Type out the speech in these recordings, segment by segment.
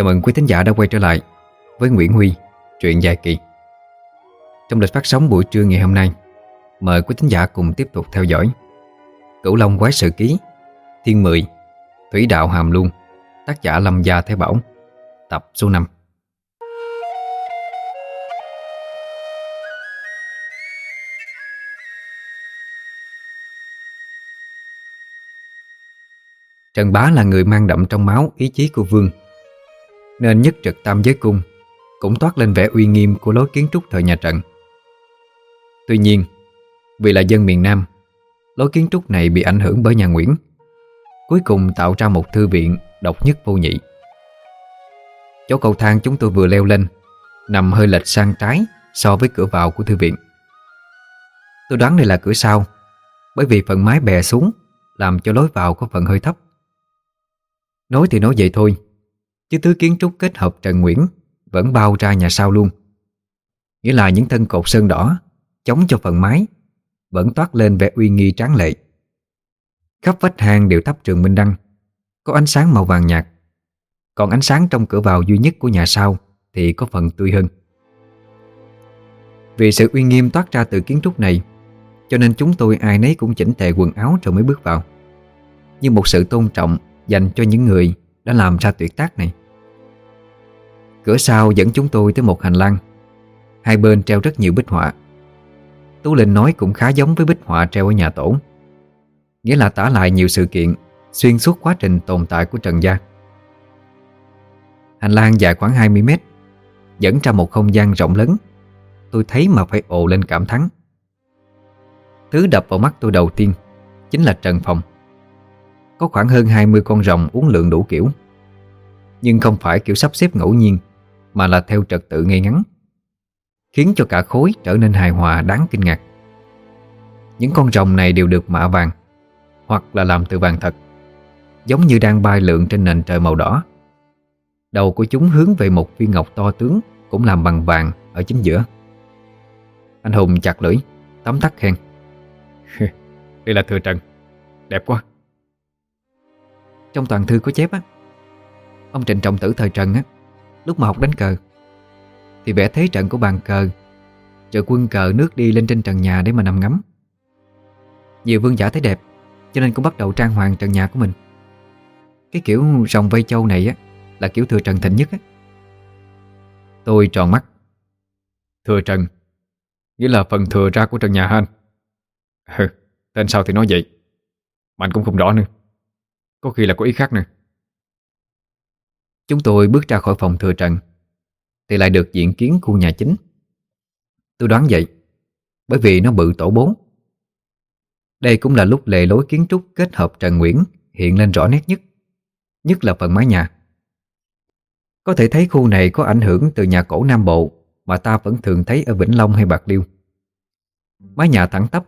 Chào mừng quý thính giả đã quay trở lại với Nguyễn Huy, truyện dài kỳ. Trong lịch phát sóng buổi trưa ngày hôm nay, mời quý thính giả cùng tiếp tục theo dõi Cửu Long Quái Sự Ký, Thiên Mười, Thủy Đạo Hàm Luân, tác giả Lâm Gia Thái Bảo, tập số 5. Trần Bá là người mang đậm trong máu ý chí của Vương nên nhất trực tam giới cung, Cũng toát lên vẻ uy nghiêm của lối kiến trúc thời nhà Trần Tuy nhiên, Vì là dân miền Nam, Lối kiến trúc này bị ảnh hưởng bởi nhà Nguyễn, Cuối cùng tạo ra một thư viện độc nhất vô nhị. Chỗ cầu thang chúng tôi vừa leo lên Nằm hơi lệch sang trái so với cửa vào của thư viện. Tôi đoán đây là cửa sau, Bởi vì phần mái bè xuống Làm cho lối vào có phần hơi thấp. Nói thì nói vậy thôi Chứ thứ kiến trúc kết hợp Trần Nguyễn Vẫn bao ra nhà sau luôn. Nghĩa là những thân cột sơn đỏ Chống cho phần mái Vẫn toát lên vẻ uy nghi tráng lệ. Khắp vách hang đều thắp trường minh đăng, Có ánh sáng màu vàng nhạt. Còn ánh sáng trong cửa vào duy nhất của nhà sau Thì có phần tươi hơn. Vì sự uy nghiêm toát ra từ kiến trúc này, Cho nên chúng tôi ai nấy cũng chỉnh tề quần áo rồi mới bước vào. Như một sự tôn trọng dành cho những người đã làm ra tuyệt tác này. Cửa sau dẫn chúng tôi tới một hành lang. Hai bên treo rất nhiều bích họa. Tú Linh nói cũng khá giống với bích họa treo ở nhà tổ. Nghĩa là tả lại nhiều sự kiện xuyên suốt quá trình tồn tại của Trần Gia. Hành lang dài khoảng 20 mét, dẫn ra một không gian rộng lớn. Tôi thấy mà phải ồ lên cảm thắng. Thứ đập vào mắt tôi đầu tiên chính là Trần Phòng. Có khoảng hơn 20 con rồng uống lượng đủ kiểu Nhưng không phải kiểu sắp xếp ngẫu nhiên mà là theo trật tự ngay ngắn, Khiến cho cả khối trở nên hài hòa đáng kinh ngạc. Những con rồng này đều được mạ vàng, Hoặc là làm từ vàng thật, Giống như đang bay lượn trên nền trời màu đỏ. Đầu của chúng hướng về một viên ngọc to tướng Cũng làm bằng vàng ở chính giữa. Anh Hùng chặt lưỡi Tấm tắc khen. Đây là thừa trần, Đẹp quá. Trong toàn thư có chép á, Ông Trịnh Trọng Tử thời Trần á Lúc mà học đánh cờ. Thì vẽ thế trận của bàn cờ Rồi quân cờ nước đi lên trên trần nhà để mà nằm ngắm. Nhiều vương giả thấy đẹp, Cho nên cũng bắt đầu trang hoàng trần nhà của mình. Cái kiểu rồng vây châu này á, Là kiểu thừa trần thịnh nhất á. Tôi tròn mắt. Thừa trần? Nghĩa là phần thừa ra của trần nhà hả anh? Tên sao thì nói vậy? Mạnh cũng không rõ nữa. Có khi là có ý khác nữa. Chúng tôi bước ra khỏi phòng thừa trần Thì lại được diện kiến khu nhà chính. Tôi đoán vậy, Bởi vì nó bự tổ bốn. Đây cũng là lúc lề lối kiến trúc kết hợp Trần Nguyễn hiện lên rõ nét nhất Nhất là phần mái nhà. Có thể thấy khu này có ảnh hưởng từ nhà cổ Nam Bộ Mà ta vẫn thường thấy ở Vĩnh Long hay Bạc Liêu. Mái nhà thẳng tắp,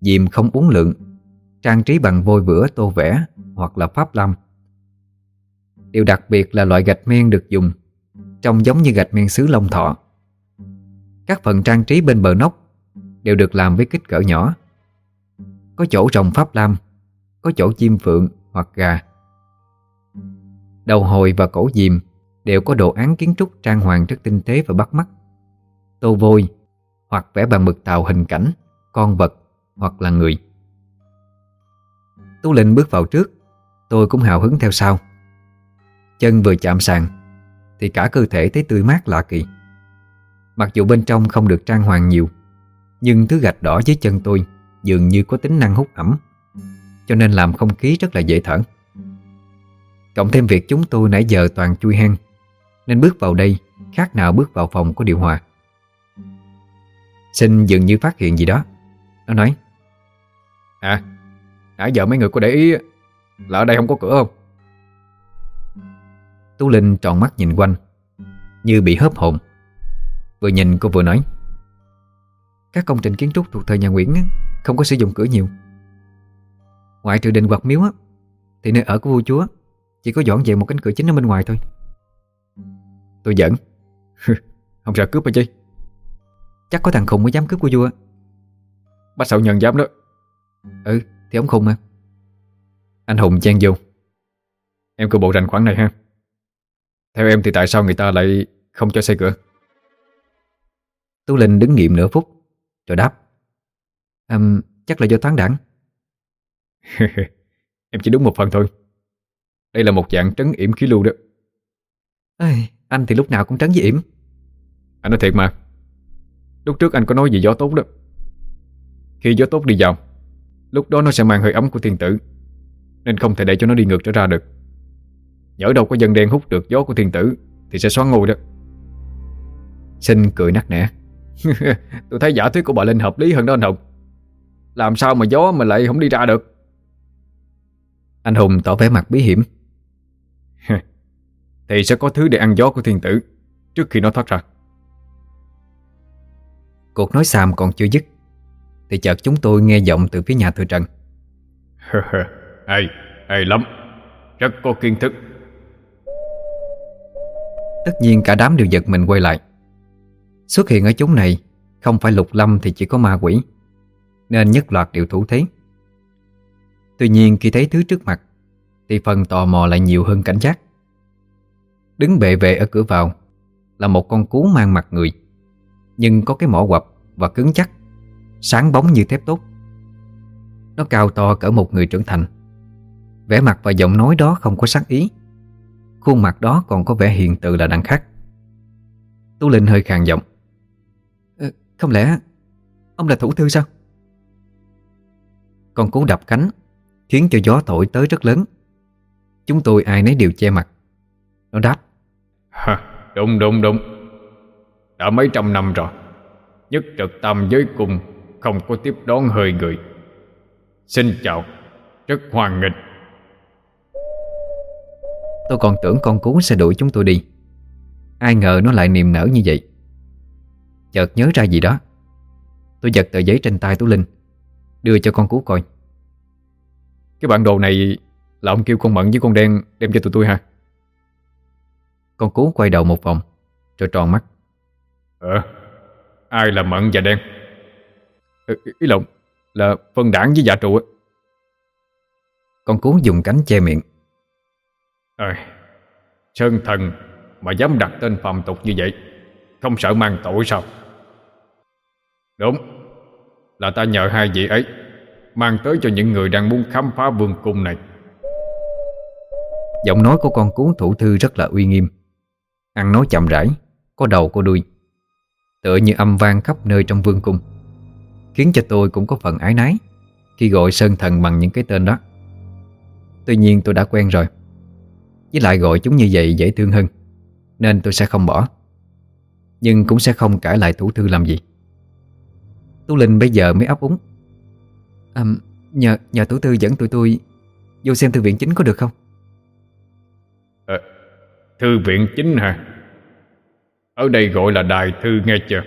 dìm không uống lượng Trang trí bằng vôi vữa tô vẽ hoặc là pháp lam. Điều đặc biệt là loại gạch men được dùng trông giống như gạch men xứ Long Thọ. Các phần trang trí bên bờ nóc đều được làm với kích cỡ nhỏ. Có chỗ trồng pháp lam, có chỗ chim phượng hoặc gà. Đầu hồi và cổ diềm đều có đồ án kiến trúc trang hoàng rất tinh tế và bắt mắt. Tô vôi hoặc vẽ bằng mực tàu hình cảnh, con vật hoặc là người. Tú Linh bước vào trước Tôi cũng hào hứng theo sau Chân vừa chạm sàn, Thì cả cơ thể thấy tươi mát lạ kỳ. Mặc dù bên trong không được trang hoàng nhiều, Nhưng thứ gạch đỏ dưới chân tôi Dường như có tính năng hút ẩm, Cho nên làm không khí rất là dễ thở. Cộng thêm việc chúng tôi nãy giờ toàn chui hang, Nên bước vào đây Khác nào bước vào phòng có điều hòa. Sinh dường như phát hiện gì đó, Nó nói. À Nãy giờ mấy người có để ý, Là ở đây không có cửa không? Tú Linh tròn mắt nhìn quanh, Như bị hớp hồn. Vừa nhìn cô vừa nói, Các công trình kiến trúc thuộc thời nhà Nguyễn Không có sử dụng cửa nhiều. Ngoại trừ đình hoặc miếu á, Thì nơi ở của vua chúa Chỉ có dọn dẹp một cánh cửa chính ở bên ngoài thôi. Tôi giận Không sợ cướp mà chi Chắc có thằng khùng mới dám cướp của vua Bác sậu nhận dám đó. Ừ thì ông khùng mà. Anh Hùng chen vô. Em cứ bộ rành khoảng này ha. Theo em thì tại sao người ta lại không cho xây cửa? Tú Linh đứng nghiệm nửa phút Rồi đáp. Um, Chắc là do thoáng đẳng Em chỉ đúng một phần thôi. Đây là một dạng trấn yểm khí lưu đó. Ê, Anh thì lúc nào cũng trấn với yểm. Anh nói thiệt mà. Lúc trước anh có nói gì gió tốt đó. Khi gió tốt đi vào Lúc đó nó sẽ mang hơi ấm của thiên tử Nên không thể để cho nó đi ngược trở ra được Nhỡ đâu có dân đen hút được gió của thiên tử Thì sẽ xóa ngu đó. Sinh cười nắc nẻ. Tôi thấy giả thuyết của bà Linh hợp lý hơn đó anh Hùng. Làm sao mà gió mà lại không đi ra được? Anh Hùng tỏ vẻ mặt bí hiểm. Thì sẽ có thứ để ăn gió của thiên tử Trước khi nó thoát ra. Cuộc nói xàm còn chưa dứt Thì chợt chúng tôi nghe giọng từ phía nhà thừa trần. Hay, hay lắm. Rất có kiến thức. Tất nhiên cả đám đều giật mình quay lại. Xuất hiện ở chúng này, Không phải lục lâm thì chỉ có ma quỷ, Nên nhất loạt đều thủ thế. Tuy nhiên khi thấy thứ trước mặt, Thì phần tò mò lại nhiều hơn cảnh giác. Đứng bệ vệ ở cửa vào Là một con cú mang mặt người, Nhưng có cái mỏ quặp và cứng chắc, Sáng bóng như thép tốt. Nó cao to cỡ một người trưởng thành. Vẻ mặt và giọng nói đó không có sắc ý. Khuôn mặt đó còn có vẻ hiện từ là đằng khác. Tú Linh hơi khàn giọng. Ờ, Không lẽ Ông là thủ thư sao? Con cú đập cánh Khiến cho gió thổi tới rất lớn. Chúng tôi ai nấy đều che mặt. Nó đáp. Ha, Đúng đúng đúng. Đã mấy trăm năm rồi Nhất trực tam giới cùng Không có tiếp đón hơi người. Xin chào Rất hoan nghênh Tôi còn tưởng con cú sẽ đuổi chúng tôi đi. Ai ngờ nó lại niềm nở như vậy. Chợt nhớ ra gì đó. Tôi giật tờ giấy trên tay Tú Linh Đưa cho con cú coi. Cái bản đồ này Là ông kêu con mận với con đen đem cho tụi tôi ha Con cú quay đầu một vòng Rồi tròn mắt. Ờ Ai là mận và đen? Ừ, Ý lộn Là phân đảng với dạ trụ Con cú dùng cánh che miệng Ờ Sơn thần, Mà dám đặt tên phàm tục như vậy, Không sợ mang tội sao? Đúng, Là ta nhờ hai vị ấy, Mang tới cho những người đang muốn khám phá vương cung này. Giọng nói của con cuốn thủ thư rất là uy nghiêm. Ăn nói chậm rãi, Có đầu có đuôi, Tựa như âm vang khắp nơi trong vương cung, Khiến cho tôi cũng có phần ái nái Khi gọi Sơn Thần bằng những cái tên đó. Tuy nhiên tôi đã quen rồi. Với lại gọi chúng như vậy dễ thương hơn Nên tôi sẽ không bỏ. Nhưng cũng sẽ không cãi lại thủ thư làm gì. Tú Linh bây giờ mới ấp úng. À, Nhờ, nhờ thủ thư dẫn tụi tôi Vô xem thư viện chính có được không? À, Thư viện chính hả? Ở đây gọi là đài thư nghe chưa?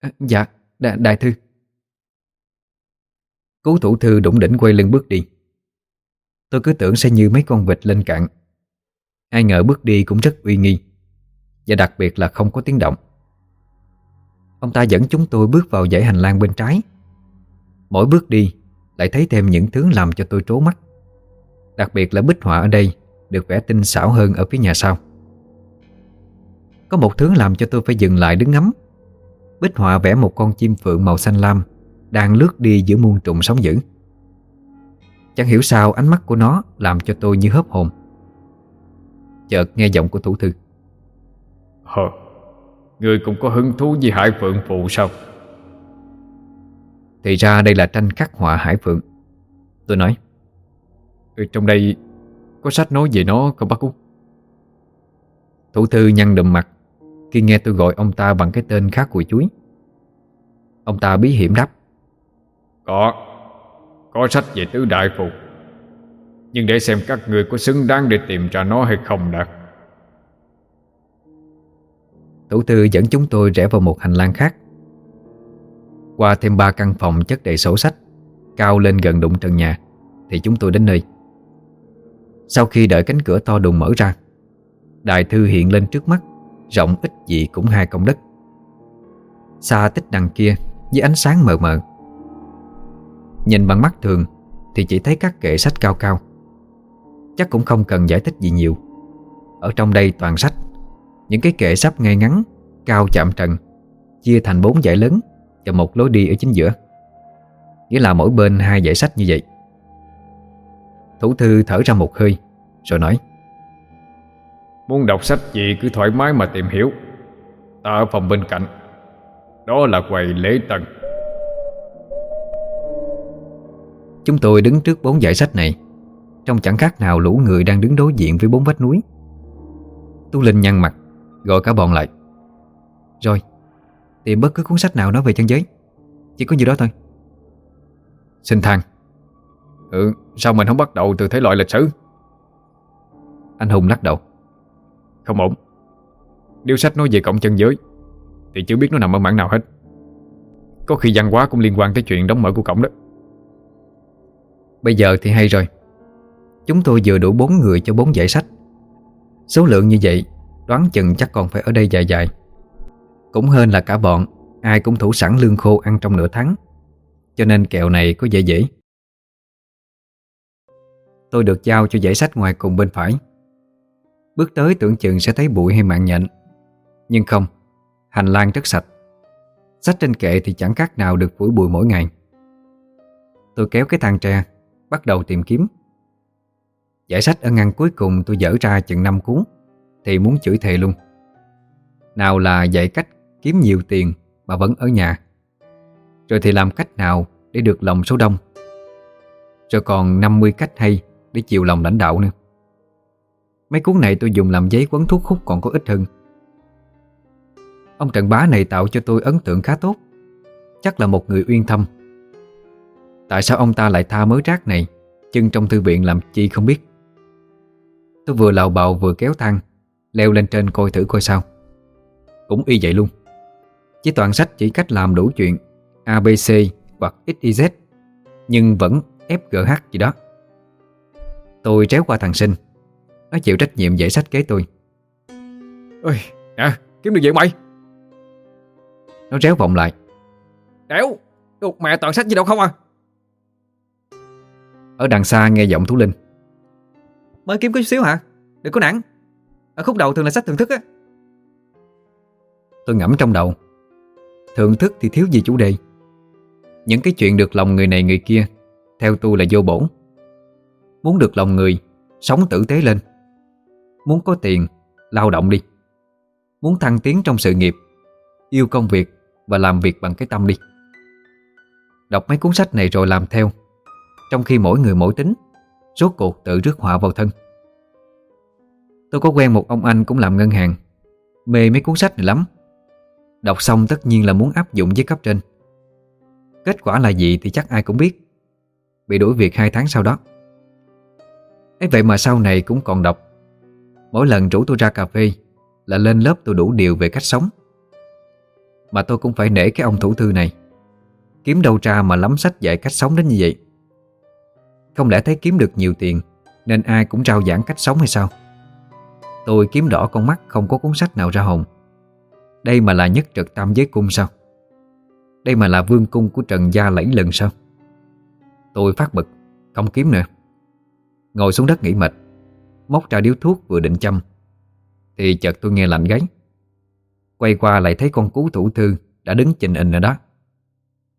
À, Dạ đà, Đại thư. Cố thủ thư đủng đỉnh quay lưng bước đi Tôi cứ tưởng sẽ như mấy con vịt lên cạn. Ai ngờ bước đi cũng rất uy nghi, Và đặc biệt là không có tiếng động. Ông ta dẫn chúng tôi bước vào dãy hành lang bên trái. Mỗi bước đi Lại thấy thêm những thứ làm cho tôi trố mắt, Đặc biệt là bích họa ở đây Được vẽ tinh xảo hơn ở phía nhà sau. Có một thứ làm cho tôi phải dừng lại đứng ngắm. Bích họa vẽ một con chim phượng màu xanh lam Đang lướt đi giữa muôn trùng sóng dữ. Chẳng hiểu sao ánh mắt của nó Làm cho tôi như hớp hồn. Chợt nghe giọng của thủ thư. Hờ Người cũng có hứng thú với hải phượng phụ sao? Thì ra đây là tranh khắc họa hải phượng. Tôi nói ừ, Trong đây Có sách nói về nó không bác Út. Thủ thư nhăn đùm mặt Khi nghe tôi gọi ông ta bằng cái tên khác của chuối Ông ta bí hiểm đáp Có có sách về tứ đại phụ Nhưng để xem các người có xứng đáng để tìm ra nó hay không đã. Thủ thư dẫn chúng tôi rẽ vào một hành lang khác. Qua thêm ba căn phòng chất đầy sổ sách, Cao lên gần đụng trần nhà, Thì chúng tôi đến nơi. Sau khi đợi cánh cửa to đùng mở ra Đại thư hiện lên trước mắt, Rộng ít gì cũng hai công đất. Xa tích đằng kia, Với ánh sáng mờ mờ. Nhìn bằng mắt thường Thì chỉ thấy các kệ sách cao cao. Chắc cũng không cần giải thích gì nhiều. Ở trong đây toàn sách, Những cái kệ sắp ngay ngắn, Cao chạm trần, Chia thành bốn dãy lớn Và một lối đi ở chính giữa. Nghĩa là mỗi bên hai dãy sách như vậy. Thủ thư thở ra một hơi, Rồi nói, Muốn đọc sách gì cứ thoải mái mà tìm hiểu. Ta ở phòng bên cạnh, Đó là quầy lễ tân. Chúng tôi đứng trước bốn dãy sách này. Trong chẳng khác nào lũ người đang đứng đối diện với bốn vách núi. Tu Linh nhăn mặt Gọi cả bọn lại. Rồi Tìm bất cứ cuốn sách nào nói về chân giới. Chỉ có nhiêu đó thôi. Xin thang. Ừ sao mình không bắt đầu từ thể loại lịch sử? Anh Hùng lắc đầu. Không ổn. Nếu sách nói về cộng chân giới Thì chưa biết nó nằm ở mảng nào hết. Có khi văn hóa cũng liên quan tới chuyện đóng mở của cổng đó Bây giờ thì hay rồi. Chúng tôi vừa đủ bốn người cho bốn giải sách. Số lượng như vậy, Đoán chừng chắc còn phải ở đây dài dài. Cũng hơn là cả bọn, Ai cũng thủ sẵn lương khô ăn trong nửa tháng. Cho nên kẹo này có dễ dễ. Tôi được giao cho giải sách ngoài cùng bên phải. Bước tới tưởng chừng sẽ thấy bụi hay mạng nhện. Nhưng không, Hành lang rất sạch. Sách trên kệ thì chẳng khác nào được phủi bụi mỗi ngày. Tôi kéo cái thang tre Bắt đầu tìm kiếm. Giải sách ở ngăn cuối cùng tôi dở ra chừng 5 cuốn, Thì muốn chửi thề luôn. Nào là dạy cách kiếm nhiều tiền Mà vẫn ở nhà, Rồi thì làm cách nào để được lòng số đông, Rồi còn 50 cách hay Để chiều lòng lãnh đạo nữa. Mấy cuốn này tôi dùng làm giấy quấn thuốc hút còn có ít hơn. Ông Trần Bá này tạo cho tôi ấn tượng khá tốt, Chắc là một người uyên thâm. Tại sao ông ta lại tha mớ rác này? Chân trong thư viện làm chi không biết. Tôi vừa lào bào vừa kéo thang Leo lên trên coi thử coi sao. Cũng y vậy luôn. Chỉ toàn sách chỉ cách làm đủ chuyện ABC hoặc XYZ Nhưng vẫn FGH gì đó. Tôi tréo qua thằng sinh. Nó chịu trách nhiệm dạy sách kế tôi. Ôi, nè, kiếm được gì mày? Nó réo vọng lại. Đéo, đục mẹ toàn sách gì đâu không à Ở đằng xa nghe giọng Thú Linh. Mới kiếm có chút xíu hả? Đừng có nản. Ở khúc đầu thường là sách thưởng thức á. Tôi ngẫm trong đầu. Thưởng thức thì thiếu gì chủ đề. Những cái chuyện được lòng người này người kia Theo tôi là vô bổ. Muốn được lòng người Sống tử tế lên. Muốn có tiền Lao động đi. Muốn thăng tiến trong sự nghiệp Yêu công việc Và làm việc bằng cái tâm đi. Đọc mấy cuốn sách này rồi làm theo trong khi mỗi người mỗi tính, Rốt cuộc tự rước họa vào thân. Tôi có quen một ông anh cũng làm ngân hàng, Mê mấy cuốn sách này lắm. Đọc xong tất nhiên là muốn áp dụng với cấp trên. Kết quả là gì thì chắc ai cũng biết. Bị đuổi việc 2 tháng sau đó. Ấy vậy mà sau này cũng còn đọc. Mỗi lần rủ tôi ra cà phê Là lên lớp tôi đủ điều về cách sống. Mà tôi cũng phải nể cái ông thủ thư này. Kiếm đâu ra mà lắm sách dạy cách sống đến như vậy. Không lẽ thấy kiếm được nhiều tiền, Nên ai cũng rao giảng cách sống hay sao? Tôi kiếm đỏ con mắt, không có cuốn sách nào ra hồn. Đây mà là nhất trực tam giới cung sao? Đây mà là vương cung của Trần Gia lẫy lần sao? Tôi phát bực, Không kiếm nữa. Ngồi xuống đất nghỉ mệt, Móc ra điếu thuốc vừa định châm. Thì chợt tôi nghe lạnh gáy. Quay qua lại thấy con cú thủ thư Đã đứng trình hình ở đó.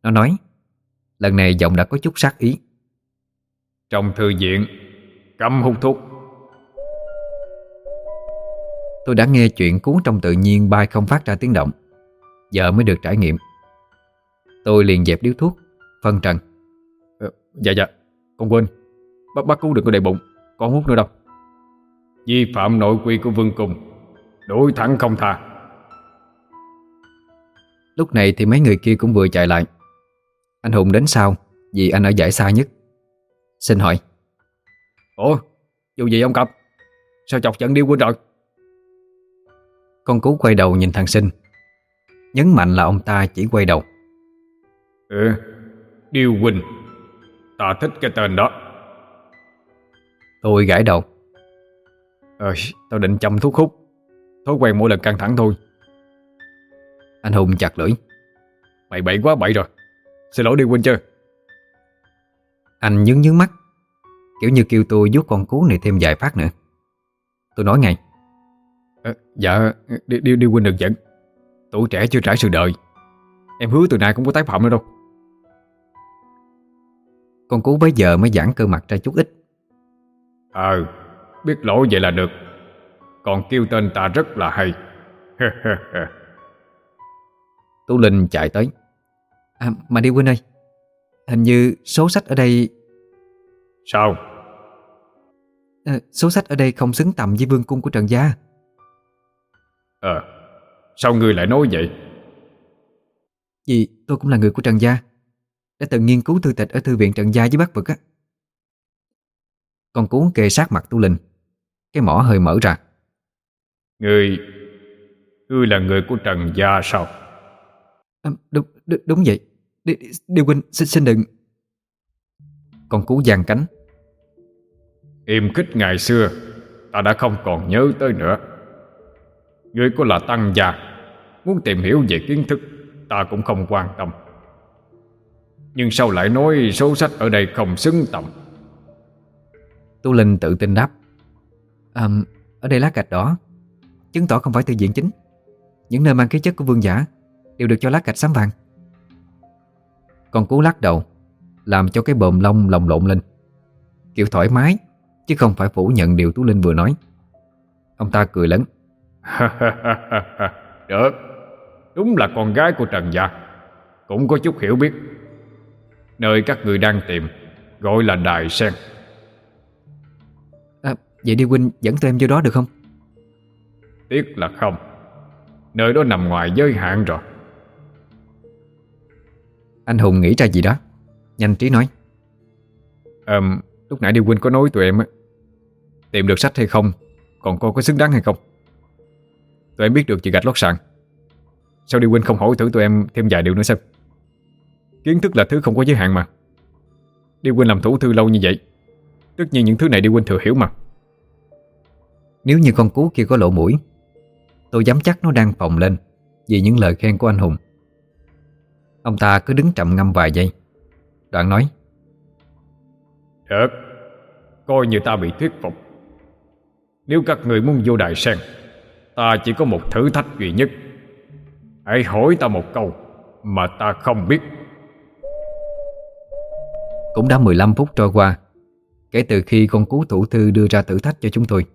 Nó nói, Lần này giọng đã có chút sát ý. Trong thư viện Cấm hút thuốc. Tôi đã nghe chuyện cuốn trong tự nhiên bay không phát ra tiếng động. Giờ mới được trải nghiệm. Tôi liền dẹp điếu thuốc Phân trần. Ờ, Dạ dạ Con quên. Bác bác cứu đừng có đầy bụng Con hút nữa đâu. Vi phạm nội quy của vương cung Đối thẳng không tha. Lúc này thì mấy người kia cũng vừa chạy lại. Anh Hùng đến sau Vì anh ở giải xa nhất Xin hỏi. Ủa Dù gì ông cặp Sao chọc trận điêu quên rồi? Con cú quay đầu nhìn thằng sinh. Nhấn mạnh là ông ta chỉ quay đầu. Ừ Điêu Quỳnh Ta thích cái tên đó. Tôi gãi đầu. Ờ Tao định chăm thuốc hút. Thói quen mỗi lần căng thẳng thôi. Anh Hùng chặt lưỡi. Mày bậy quá bậy rồi. Xin lỗi Điêu Quỳnh chưa Anh nhướng nhướng mắt Kiểu như kêu tôi giúp con cú này thêm vài phát nữa. Tôi nói ngay à, Dạ Đi, đi, đi huynh đừng giận Tuổi trẻ chưa trải sự đời. Em hứa từ nay cũng có tái phạm nữa đâu. Con cú bấy giờ mới giãn cơ mặt ra chút ít. Ờ Biết lỗi vậy là được. Còn kêu tên ta rất là hay. Tú Linh chạy tới. À mà đi Quynh ơi Hình như số sách ở đây Sao? À, Số sách ở đây không xứng tầm với vương cung của Trần Gia. Ờ Sao ngươi lại nói vậy? Vì tôi cũng là người của Trần Gia Đã từng nghiên cứu thư tịch ở thư viện Trần Gia với Bắc Vực á. Con cuốn kề sát mặt Tu Linh Cái mỏ hơi mở ra. Ngươi Ngươi là người của Trần Gia sao? À, đúng, đúng, đúng vậy Đi, đi, đi huynh xin, xin đừng. Con cú giang cánh. Im khích ngày xưa Ta đã không còn nhớ tới nữa. Ngươi có là tăng gia Muốn tìm hiểu về kiến thức Ta cũng không quan tâm. Nhưng sao lại nói số sách ở đây không xứng tầm? Tu Linh tự tin đáp. À, Ở đây lá gạch đỏ Chứng tỏ không phải thư viện chính. Những nơi mang ký chất của vương giả Đều được cho lá gạch xám vàng Con cú lắc đầu Làm cho cái bồm lông lồng lộn lên. Kiểu thoải mái Chứ không phải phủ nhận điều Tú Linh vừa nói. Ông ta cười lớn. Được Đúng là con gái của Trần Gia. Cũng có chút hiểu biết. Nơi các người đang tìm Gọi là Đài Sen. À, Vậy đi huynh dẫn tụi em vô đó được không? Tiếc là không. Nơi đó nằm ngoài giới hạn rồi Anh Hùng nghĩ ra gì đó. Nhanh trí nói. Um, Lúc nãy đi huynh có nói tụi em á Tìm được sách hay không Còn coi có xứng đáng hay không? Tụi em biết được chị gạch lót sàn. Sao đi huynh không hỏi thử tụi em thêm vài điều nữa xem Kiến thức là thứ không có giới hạn mà. Đi huynh làm thủ thư lâu như vậy Tất nhiên những thứ này đi huynh thừa hiểu mà. Nếu như con cú kia có lộ mũi Tôi dám chắc nó đang phòng lên Vì những lời khen của anh Hùng Ông ta cứ đứng trầm ngâm vài giây. Đoạn nói Được. Coi như ta bị thuyết phục. Nếu các người muốn vô đại sen Ta chỉ có một thử thách duy nhất. Hãy hỏi ta một câu Mà ta không biết. Cũng đã 15 phút trôi qua Kể từ khi con cú thủ thư đưa ra thử thách cho chúng tôi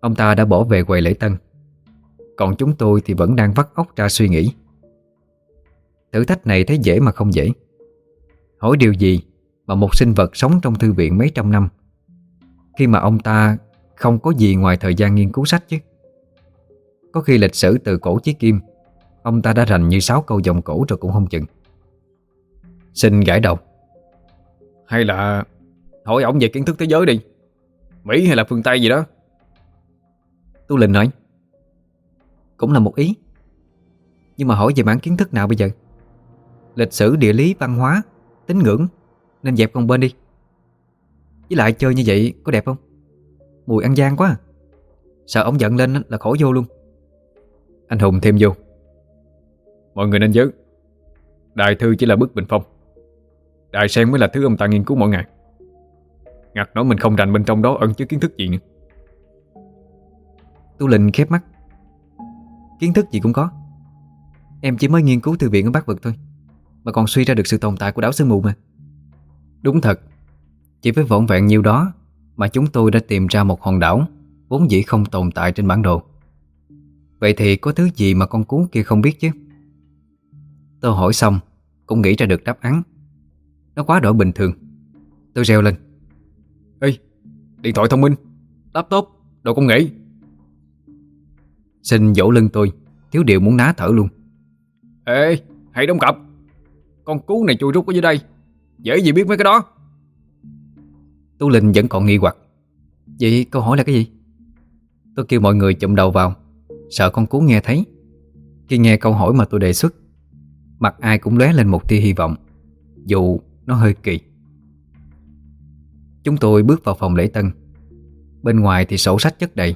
Ông ta đã bỏ về quầy lễ tân. Còn chúng tôi thì vẫn đang vắt óc ra suy nghĩ Thử thách này thấy dễ mà không dễ. Hỏi điều gì mà một sinh vật sống trong thư viện mấy trăm năm? Khi mà ông ta không có gì ngoài thời gian nghiên cứu sách chứ. Có khi lịch sử từ cổ chí kim Ông ta đã rành như sáu câu dòng cổ rồi cũng không chừng. Xin gãi đầu. Hay là hỏi ổng về kiến thức thế giới đi. Mỹ hay là phương Tây gì đó? Tu Linh nói Cũng là một ý. Nhưng mà hỏi về mảng kiến thức nào bây giờ Lịch sử, địa lý, văn hóa Tín ngưỡng. Nên dẹp con bên đi. Với lại chơi như vậy có đẹp không? Mùi ăn gian quá à. Sợ ông giận lên là khổ vô luôn. Anh Hùng thêm vô. Mọi người nên nhớ Đại thư chỉ là bức bình phong. Đại sen mới là thứ ông ta nghiên cứu mỗi ngày. Ngặt nói mình không rành bên trong đó ẩn chứa kiến thức gì nữa. Tu Linh khép mắt. Kiến thức gì cũng có. Em chỉ mới nghiên cứu thư viện ở Bắc Vực thôi. Mà còn suy ra được sự tồn tại của đảo Sương Mù mà. Đúng thật Chỉ với vỏn vẹn nhiêu đó Mà chúng tôi đã tìm ra một hòn đảo Vốn dĩ không tồn tại trên bản đồ. Vậy thì có thứ gì mà con cú kia không biết chứ? Tôi hỏi xong Cũng nghĩ ra được đáp án. Nó quá đổi bình thường. Tôi reo lên. Ê, điện thoại thông minh. Laptop, đồ công nghệ. Xin dỗ lưng tôi Thiếu điều muốn ná thở luôn. Ê, hãy đóng cặp con cú này chui rút ở dưới đây. Dễ gì biết mấy cái đó. Tú Linh vẫn còn nghi hoặc. Vậy câu hỏi là cái gì? Tôi kêu mọi người chụm đầu vào. Sợ con cú nghe thấy. Khi nghe câu hỏi mà tôi đề xuất, Mặt ai cũng lóe lên một tia hy vọng, Dù nó hơi kỳ. Chúng tôi bước vào phòng lễ tân. Bên ngoài thì sổ sách chất đầy,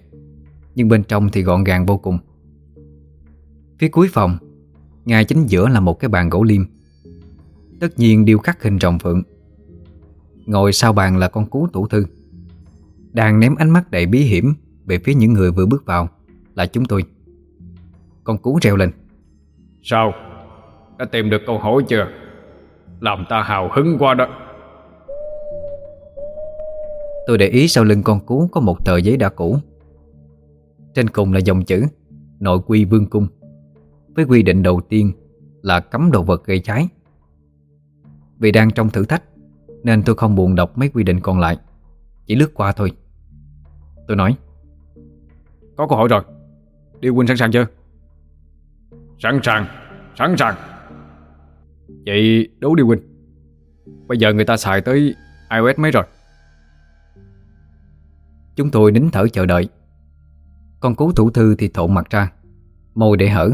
Nhưng bên trong thì gọn gàng vô cùng. Phía cuối phòng, Ngay chính giữa là một cái bàn gỗ liêm Tất nhiên điêu khắc hình rồng phượng. Ngồi sau bàn là con cú tủ thư. Đang ném ánh mắt đầy bí hiểm Về phía những người vừa bước vào Là chúng tôi. Con cú reo lên. Sao? Đã tìm được câu hỏi chưa? Làm ta hào hứng qua đó. Tôi để ý sau lưng con cú có một tờ giấy đã cũ. Trên cùng là dòng chữ Nội quy vương cung Với quy định đầu tiên là cấm đồ vật gây cháy Vì đang trong thử thách Nên tôi không buồn đọc mấy quy định còn lại Chỉ lướt qua thôi. Tôi nói Có câu hỏi rồi. Đi huynh sẵn sàng chưa? Sẵn sàng Sẵn sàng. Vậy đấu đi huynh Bây giờ người ta xài tới iOS mấy rồi? Chúng tôi nín thở chờ đợi. Con cú thủ thư thì thộn mặt ra Môi để hở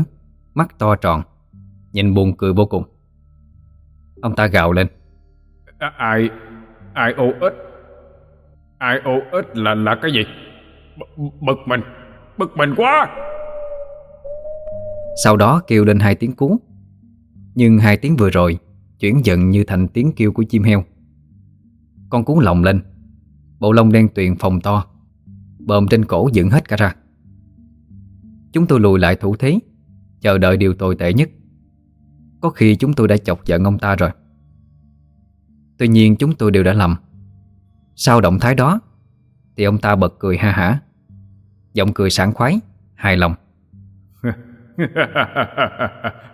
Mắt to tròn Nhìn buồn cười vô cùng Ông ta gào lên. I, iOS iOS là là cái gì? B Bực mình Bực mình quá! Sau đó kêu lên hai tiếng cú Nhưng hai tiếng vừa rồi Chuyển dần như thành tiếng kêu của chim heo. Con cú lồng lên. Bộ lông đen tuyền phồng to. Bờm trên cổ dựng hết cả ra. Chúng tôi lùi lại thủ thế Chờ đợi điều tồi tệ nhất Có khi chúng tôi đã chọc giận ông ta rồi. Tuy nhiên chúng tôi đều đã lầm. Sau động thái đó Thì ông ta bật cười ha hả. Giọng cười sảng khoái Hài lòng.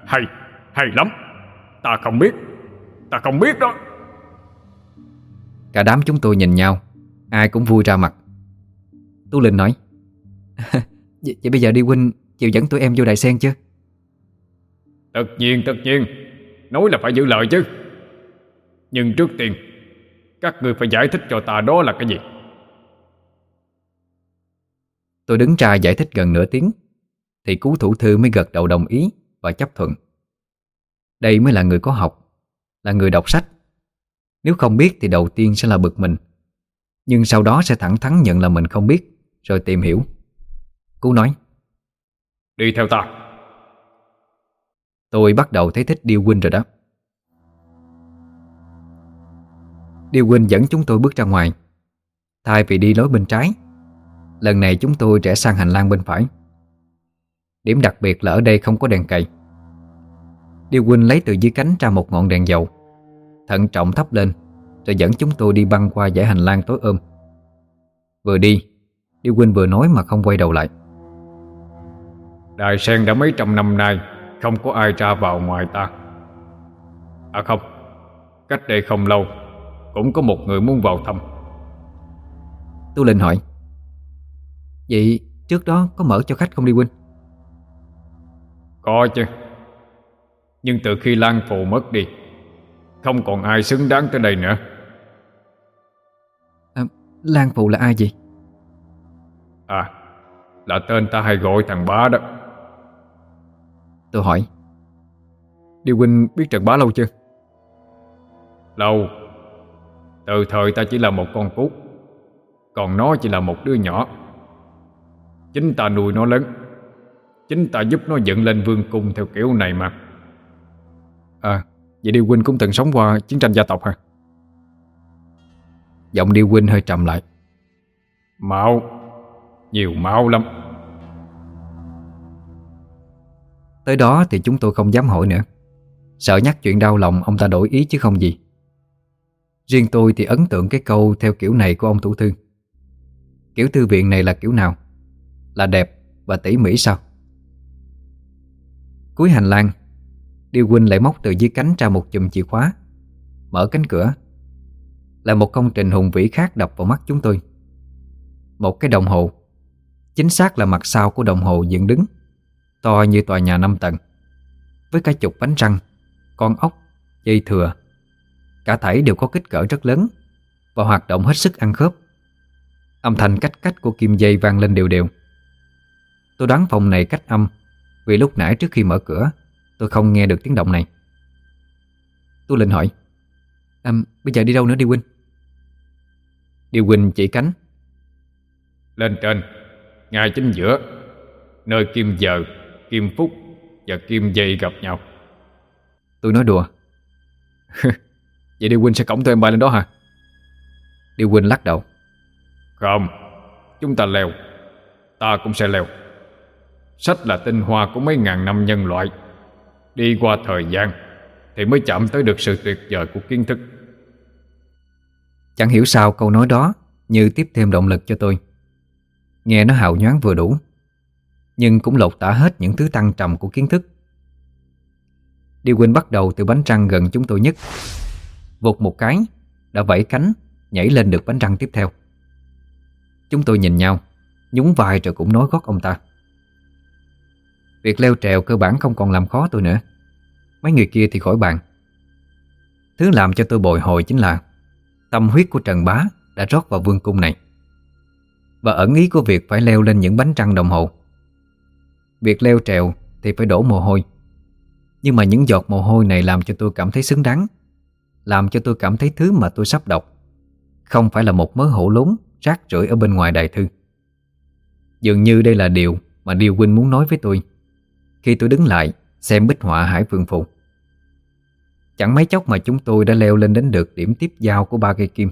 Hay, hay lắm. Ta không biết Ta không biết đó. Cả đám chúng tôi nhìn nhau Ai cũng vui ra mặt. Tú Linh nói vậy, vậy bây giờ đi huynh Chịu dẫn tụi em vô đại sen chưa Tất nhiên tất nhiên. Nói là phải giữ lời chứ. Nhưng trước tiên Các người phải giải thích cho ta đó là cái gì? Tôi đứng ra giải thích gần nửa tiếng Thì cú thủ thư mới gật đầu đồng ý Và chấp thuận. Đây mới là người có học Là người đọc sách. Nếu không biết thì đầu tiên sẽ là bực mình. Nhưng sau đó sẽ thẳng thắn nhận là mình không biết Rồi tìm hiểu. Cú nói Đi theo ta Tôi bắt đầu thấy thích Điêu Huynh rồi đó. Điêu Huynh dẫn chúng tôi bước ra ngoài. Thay vì đi lối bên trái, Lần này chúng tôi rẽ sang hành lang bên phải. Điểm đặc biệt là ở đây không có đèn cày. Điêu Huynh lấy từ dưới cánh ra một ngọn đèn dầu, Thận trọng thắp lên, Rồi dẫn chúng tôi đi băng qua dãy hành lang tối ôm Vừa đi, Điêu Huynh vừa nói mà không quay đầu lại. Đài sen đã mấy trăm năm nay không có ai ra vào ngoài ta À không Cách đây không lâu Cũng có một người muốn vào thăm Tu Linh hỏi Vậy trước đó có mở cho khách không đi huynh? Có chứ Nhưng từ khi Lan Phù mất đi Không còn ai xứng đáng tới đây nữa à, Lan Phụ là ai vậy? À Là tên ta hay gọi thằng bá đó Tôi hỏi. Điêu huynh biết Trần Bá lâu chưa? Lâu. Từ thời ta chỉ là một con cút Còn nó chỉ là một đứa nhỏ. Chính ta nuôi nó lớn Chính ta giúp nó dựng lên vương cung theo kiểu này mà. À Vậy Điêu huynh cũng từng sống qua chiến tranh gia tộc hả? Giọng Điêu huynh hơi trầm lại. Máu. Nhiều máu lắm Tới đó thì chúng tôi không dám hỏi nữa. Sợ nhắc chuyện đau lòng, ông ta đổi ý chứ không gì. Riêng tôi thì ấn tượng cái câu theo kiểu này của ông thủ thư. Kiểu thư viện này là kiểu nào? Là đẹp và tỉ mỉ sao? Cuối hành lang, Điêu huynh lại móc từ dưới cánh ra một chùm chìa khóa, Mở cánh cửa. Là một công trình hùng vĩ khác đập vào mắt chúng tôi. Một cái đồng hồ. Chính xác là mặt sau của đồng hồ dựng đứng. To như tòa nhà 5 tầng Với cả chục bánh răng Con ốc, dây thừa. Cả thảy đều có kích cỡ rất lớn Và hoạt động hết sức ăn khớp. Âm thanh cách cách của kim dây vang lên đều đều. Tôi đoán phòng này cách âm Vì lúc nãy trước khi mở cửa Tôi không nghe được tiếng động này. Tôi lên hỏi à, Bây giờ đi đâu nữa đi Huynh Đi Huynh chỉ cánh Lên trên Ngay chính giữa Nơi kim giờ, kim phúc Và kim dây gặp nhau. Tôi nói đùa. Vậy Điêu Huynh sẽ cổng tụi em bay lên đó hả? Điêu Huynh lắc đầu. Không Chúng ta leo. Ta cũng sẽ leo. Sách là tinh hoa của mấy ngàn năm nhân loại. Đi qua thời gian Thì mới chạm tới được sự tuyệt vời của kiến thức. Chẳng hiểu sao câu nói đó Như tiếp thêm động lực cho tôi. Nghe nó hào nhoáng vừa đủ nhưng cũng lột tả hết những thứ tăng trầm của kiến thức. Điều Quỳnh bắt đầu từ bánh răng gần chúng tôi nhất. Vụt một cái, Đã vẫy cánh, Nhảy lên được bánh răng tiếp theo. Chúng tôi nhìn nhau, Nhún vai rồi cũng nói gót ông ta. Việc leo trèo cơ bản không còn làm khó tôi nữa. Mấy người kia thì khỏi bàn. Thứ làm cho tôi bồi hồi chính là Tâm huyết của Trần Bá đã rót vào vương cung này. Và ẩn ý của việc phải leo lên những bánh trăng đồng hồ. Việc leo trèo thì phải đổ mồ hôi. Nhưng mà những giọt mồ hôi này làm cho tôi cảm thấy xứng đáng, Làm cho tôi cảm thấy thứ mà tôi sắp đọc. Không phải là một mớ hổ lốn rác rưởi ở bên ngoài đại thư. Dường như đây là điều mà Điều Huynh muốn nói với tôi. Khi tôi đứng lại, xem bích họa Hải Phương Phụ. Chẳng mấy chốc mà chúng tôi đã leo lên đến được điểm tiếp giao của ba cây kim.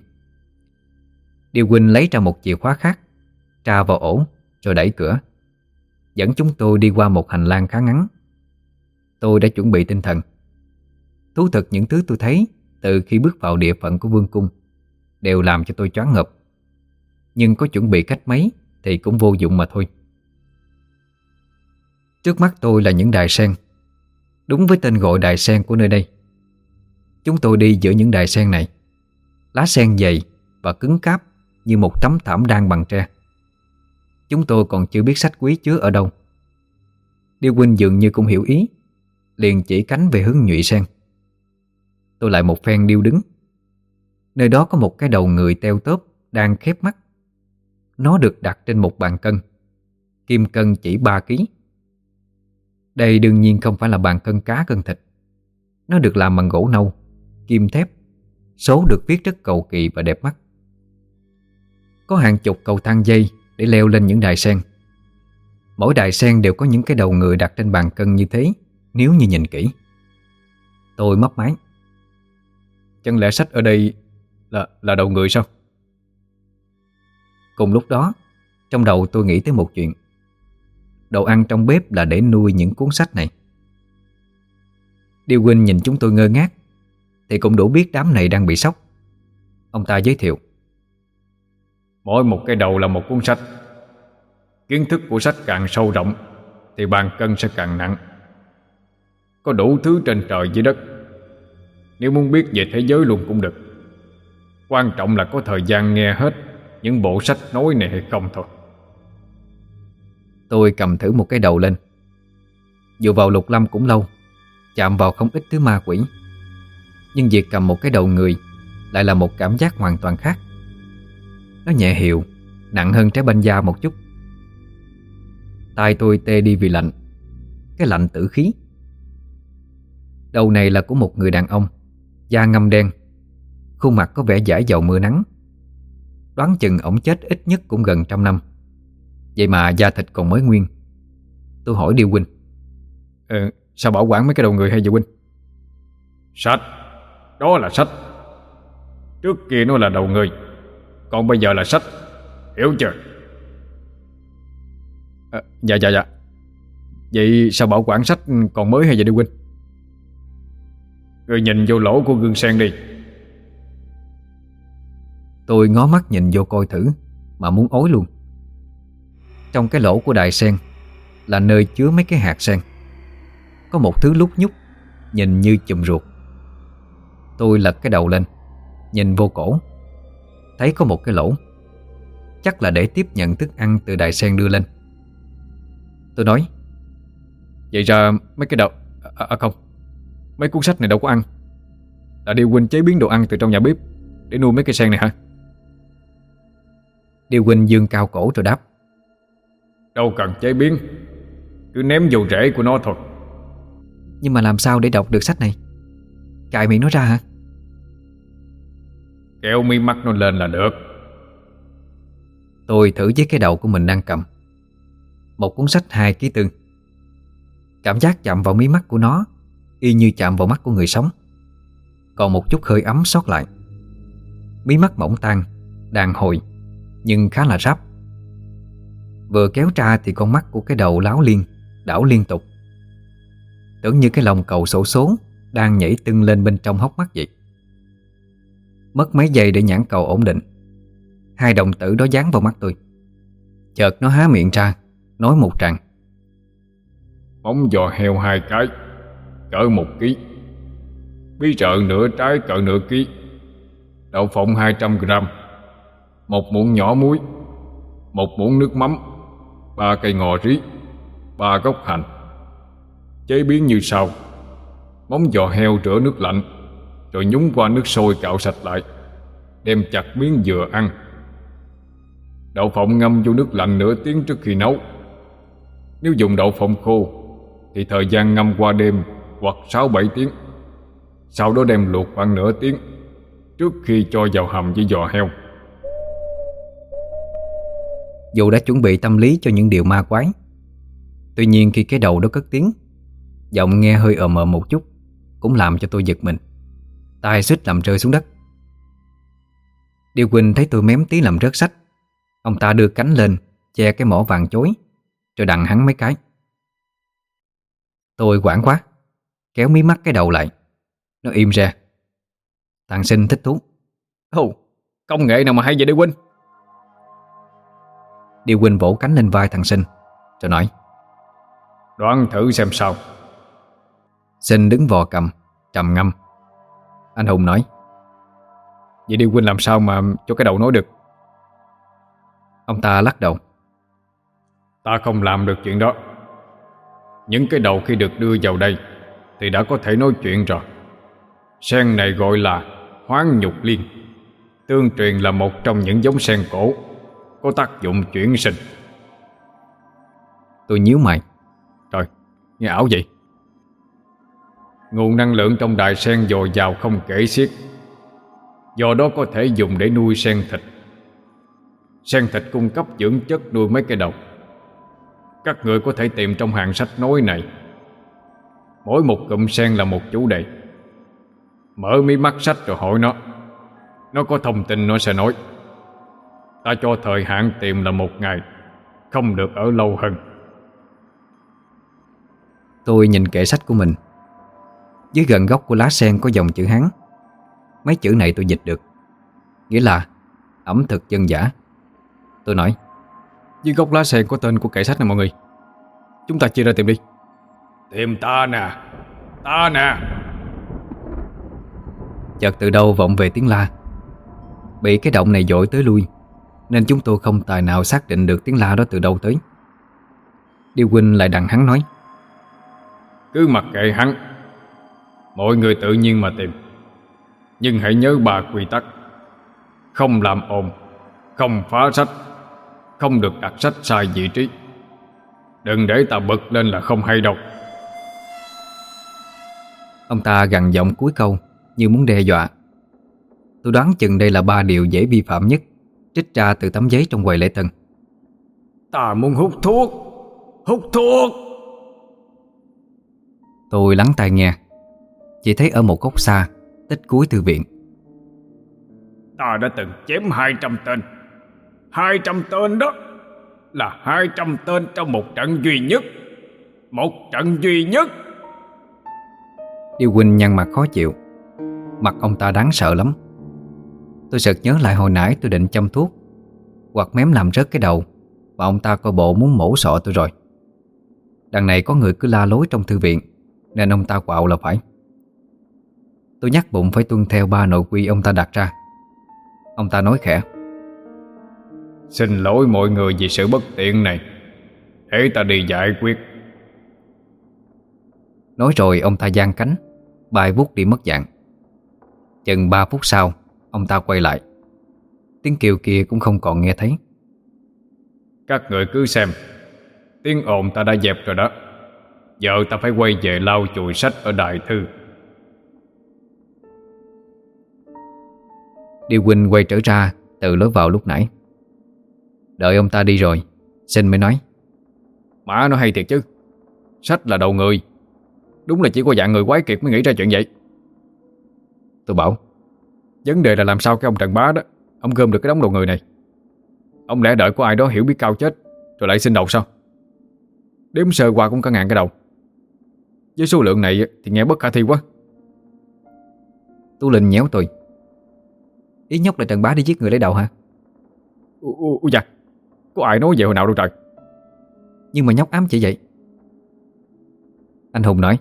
Điều Huynh lấy ra một chìa khóa khác, Tra vào ổ, rồi đẩy cửa. Dẫn chúng tôi đi qua một hành lang khá ngắn. Tôi đã chuẩn bị tinh thần. Thú thực những thứ tôi thấy Từ khi bước vào địa phận của vương cung Đều làm cho tôi choáng ngợp. Nhưng có chuẩn bị cách mấy Thì cũng vô dụng mà thôi. Trước mắt tôi là những đài sen. Đúng với tên gọi đài sen của nơi đây. Chúng tôi đi giữa những đài sen này. Lá sen dày và cứng cáp Như một tấm thảm đan bằng tre. Chúng tôi còn chưa biết sách quý chứa ở đâu. Điêu huynh dường như cũng hiểu ý, Liền chỉ cánh về hướng nhụy sen. Tôi lại một phen điêu đứng. Nơi đó có một cái đầu người teo tóp Đang khép mắt. Nó được đặt trên một bàn cân. Kim cân chỉ 3 kg Đây đương nhiên không phải là bàn cân cá cân thịt. Nó được làm bằng gỗ nâu, Kim thép, Số được viết rất cầu kỳ và đẹp mắt. Có hàng chục cầu thang dây để leo lên những đài sen. Mỗi đài sen đều có những cái đầu người đặt trên bàn cân như thế, Nếu như nhìn kỹ. Tôi mấp máy. Chẳng lẽ sách ở đây là là đầu người sao? Cùng lúc đó, Trong đầu tôi nghĩ tới một chuyện. Đồ ăn trong bếp là để nuôi những cuốn sách này. Điêu Huynh nhìn chúng tôi ngơ ngác, Thì cũng đủ biết đám này đang bị sốc. Ông ta giới thiệu. Mỗi một cái đầu là một cuốn sách. Kiến thức của sách càng sâu rộng, Thì bàn cân sẽ càng nặng. Có đủ thứ trên trời dưới đất. Nếu muốn biết về thế giới luôn cũng được. Quan trọng là có thời gian nghe hết Những bộ sách nói này hay không thôi. Tôi cầm thử một cái đầu lên. Dù vào lục lâm cũng lâu, Chạm vào không ít thứ ma quỷ. Nhưng việc cầm một cái đầu người Lại là một cảm giác hoàn toàn khác. Nó nhẹ hiệu Nặng hơn trái banh da một chút. Tay tôi tê đi vì lạnh Cái lạnh tử khí. Đầu này là của một người đàn ông Da ngâm đen Khuôn mặt có vẻ giải dầu mưa nắng. Đoán chừng ổng chết ít nhất cũng gần trăm năm. Vậy mà da thịt còn mới nguyên. Tôi hỏi Điêu Huynh. Ờ, Sao bảo quản mấy cái đầu người hay vậy Huynh? Sách Đó là sách. Trước kia nó là đầu người còn bây giờ là sách. Hiểu chưa? À, Dạ dạ dạ. Vậy sao bảo quản sách còn mới hay vậy đi Huynh Người nhìn vô lỗ của gương sen đi. Tôi ngó mắt nhìn vô coi thử Mà muốn ối luôn. Trong cái lỗ của đài sen Là nơi chứa mấy cái hạt sen. Có một thứ lúc nhúc Nhìn như chùm ruột. Tôi lật cái đầu lên Nhìn vô cổ. Thấy có một cái lỗ. Chắc là để tiếp nhận thức ăn từ đài sen đưa lên. Tôi nói Vậy ra mấy cái đầu À, à không Mấy cuốn sách này đâu có ăn. Là điều Quỳnh chế biến đồ ăn từ trong nhà bếp Để nuôi mấy cây sen này hả? Điều Quỳnh dương cao cổ rồi đáp Đâu cần chế biến Cứ ném vô rễ của nó thôi. Nhưng mà làm sao để đọc được sách này? Cài miệng nó ra hả Kéo mi mắt nó lên là được. Tôi thử với cái đầu của mình đang cầm. Một cuốn sách hai ký tương. Cảm giác chạm vào mí mắt của nó, Y như chạm vào mắt của người sống. Còn một chút hơi ấm sót lại. Mí mắt mỏng tan, Đàn hồi, Nhưng khá là ráp. Vừa kéo ra thì con mắt của cái đầu láo liên, Đảo liên tục. Tưởng như cái lòng cầu sổ số Đang nhảy tưng lên bên trong hốc mắt vậy. Mất mấy giây để nhãn cầu ổn định. Hai đồng tử đó dán vào mắt tôi. Chợt nó há miệng ra, Nói một tràng. Móng giò heo hai cái, Cỡ một ký. Bí trợ nửa trái, cỡ nửa ký. Đậu phộng 200 gram. Một muỗng nhỏ muối, Một muỗng nước mắm, ba cây ngò rí, ba gốc hành. Chế biến như sau. Móng giò heo rửa nước lạnh. Rồi nhúng qua nước sôi cạo sạch lại, Đem chặt miếng dừa ăn. Đậu phộng ngâm vô nước lạnh nửa tiếng trước khi nấu. Nếu dùng đậu phộng khô, Thì thời gian ngâm qua đêm hoặc 6-7 tiếng. Sau đó đem luộc khoảng nửa tiếng, Trước khi cho vào hầm với giò heo. Dù đã chuẩn bị tâm lý cho những điều ma quái, Tuy nhiên khi cái đầu đó cất tiếng, Giọng nghe hơi ồm ồm một chút, Cũng làm cho tôi giật mình tay suýt làm rơi xuống đất. Điều Quỳnh thấy tôi mém tí làm rớt sách. Ông ta đưa cánh lên Che cái mỏ vàng chối Rồi đằng hắn mấy cái. Tôi quảng quá Kéo mí mắt cái đầu lại. Nó im ra Thằng sinh thích thú. Ồ, công nghệ nào mà hay vậy đi Quynh Điều Quỳnh vỗ cánh lên vai thằng sinh Rồi nói. Đoán thử xem sao. Sinh đứng vò cầm Trầm ngâm Anh Hùng nói. Vậy Điêu Quynh làm sao mà cho cái đầu nói được? Ông ta lắc đầu. Ta không làm được chuyện đó. Những cái đầu khi được đưa vào đây Thì đã có thể nói chuyện rồi. Sen này gọi là hoán nhục liên. Tương truyền là một trong những giống sen cổ Có tác dụng chuyển sinh. Tôi nhíu mày. Trời, nghe ảo vậy Nguồn năng lượng trong đài sen dồi dào không kể xiết. Do đó có thể dùng để nuôi sen thịt. Sen thịt cung cấp dưỡng chất nuôi mấy cây đầu. Các người có thể tìm trong hàng sách nói này. Mỗi một cụm sen là một chủ đề. Mở mí mắt sách rồi hỏi nó. Nó có thông tin nó sẽ nói. Ta cho thời hạn tìm là một ngày. Không được ở lâu hơn. Tôi nhìn kệ sách của mình. Dưới gần góc của lá sen có dòng chữ Hán. Mấy chữ này tôi dịch được. Nghĩa là ẩm thực dân giả Tôi nói Dưới gốc lá sen có tên của kệ sách này mọi người. Chúng ta chia ra tìm đi. Tìm ta nè. Ta nè. Chợt từ đâu vọng về tiếng la. Bị cái động này dội tới lui Nên chúng tôi không tài nào xác định được tiếng la đó từ đâu tới. Điêu Huynh lại đằng hắn nói Cứ mặc kệ hắn Mọi người tự nhiên mà tìm. Nhưng hãy nhớ ba quy tắc. Không làm ồn Không phá sách Không được đặt sách sai vị trí. Đừng để ta bực lên là không hay đâu. Ông ta gằn giọng cuối câu Như muốn đe dọa. Tôi đoán chừng đây là ba điều dễ vi phạm nhất Trích ra từ tấm giấy trong quầy lễ tân. Ta muốn hút thuốc Hút thuốc. Tôi lắng tai nghe Chỉ thấy ở một góc xa Tích cuối thư viện Ta đã từng chém 200 tên. 200 tên đó Là 200 tên trong một trận duy nhất. Một trận duy nhất. Điêu Huynh nhăn mặt khó chịu. Mặt ông ta đáng sợ lắm. Tôi sực nhớ lại hồi nãy tôi định châm thuốc. Hoặc mém làm rớt cái đầu Và ông ta coi bộ muốn mổ sọ tôi rồi. Đằng này có người cứ la lối trong thư viện Nên ông ta quạo là phải Tôi nhắc bụng phải tuân theo ba nội quy ông ta đặt ra. Ông ta nói khẽ. Xin lỗi mọi người vì sự bất tiện này. Để ta đi giải quyết. Nói rồi ông ta giang cánh Bay vút đi mất dạng. Chừng 3 phút sau Ông ta quay lại. Tiếng kêu kia cũng không còn nghe thấy. Các người cứ xem. Tiếng ồn ta đã dẹp rồi đó. Giờ ta phải quay về lau chùi sách ở đại thư Điêu Huynh quay trở ra Từ lối vào lúc nãy. Đợi ông ta đi rồi Sinh mới nói. Má nó hay thiệt chứ. Sách là đầu người. Đúng là chỉ có dạng người quái kiệt mới nghĩ ra chuyện vậy. Tôi bảo Vấn đề là làm sao cái ông Trần Bá đó Ông gom được cái đống đầu người này. Ông lẽ đợi có ai đó hiểu biết cao chết Rồi lại xin đầu sao? Đếm sơ qua cũng cả ngàn cái đầu. Với số lượng này thì nghe bất khả thi quá. Tú Linh nhéo tôi Ý nhóc là Trần Bá đi giết người lấy đầu hả? Ui dạ. Có ai nói vậy hồi nào đâu trời? Nhưng mà nhóc ám chỉ vậy. Anh Hùng nói.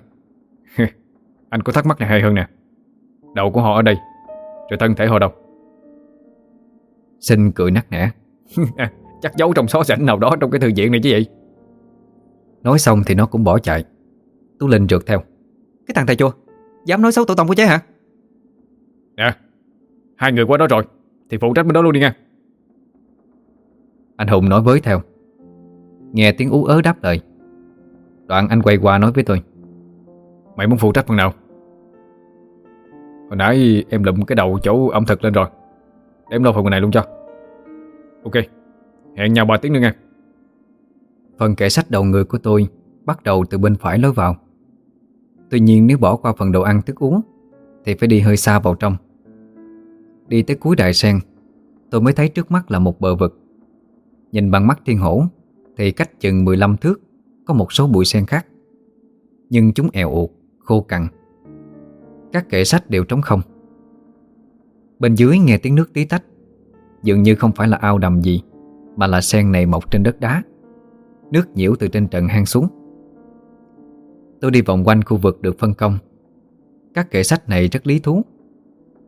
Anh có thắc mắc này hay hơn nè. Đầu của họ ở đây Rồi thân thể họ đâu? Sinh cười nắc nẻ. Chắc giấu trong xó sảnh nào đó trong cái thư viện này chứ vậy? Nói xong thì nó cũng bỏ chạy. Tú Linh trượt theo. Cái thằng thầy chùa Dám nói xấu tổ tông của chế hả? Nè Hai người qua đó rồi. Thì phụ trách bên đó luôn đi nha. Anh Hùng nói với theo. Nghe tiếng ú ớ đáp lời. Đoạn anh quay qua nói với tôi. Mày muốn phụ trách phần nào? Hồi nãy em lụm cái đầu chỗ ẩm thực lên rồi. Để em lo phần này luôn cho. Ok Hẹn nhau 3 tiếng nữa nha. Phần kệ sách đầu người của tôi Bắt đầu từ bên phải lối vào. Tuy nhiên nếu bỏ qua phần đồ ăn thức uống Thì phải đi hơi xa vào trong Đi tới cuối đại sen Tôi mới thấy trước mắt là một bờ vực. Nhìn bằng mắt thiên hổ Thì cách chừng 15 thước Có một số bụi sen khác. Nhưng chúng eo ụt, khô cằn. Các kệ sách đều trống không. Bên dưới nghe tiếng nước tí tách Dường như không phải là ao đầm gì Mà là sen này mọc trên đất đá. Nước nhiễu từ trên trần hang xuống. Tôi đi vòng quanh khu vực được phân công. Các kệ sách này rất lý thú.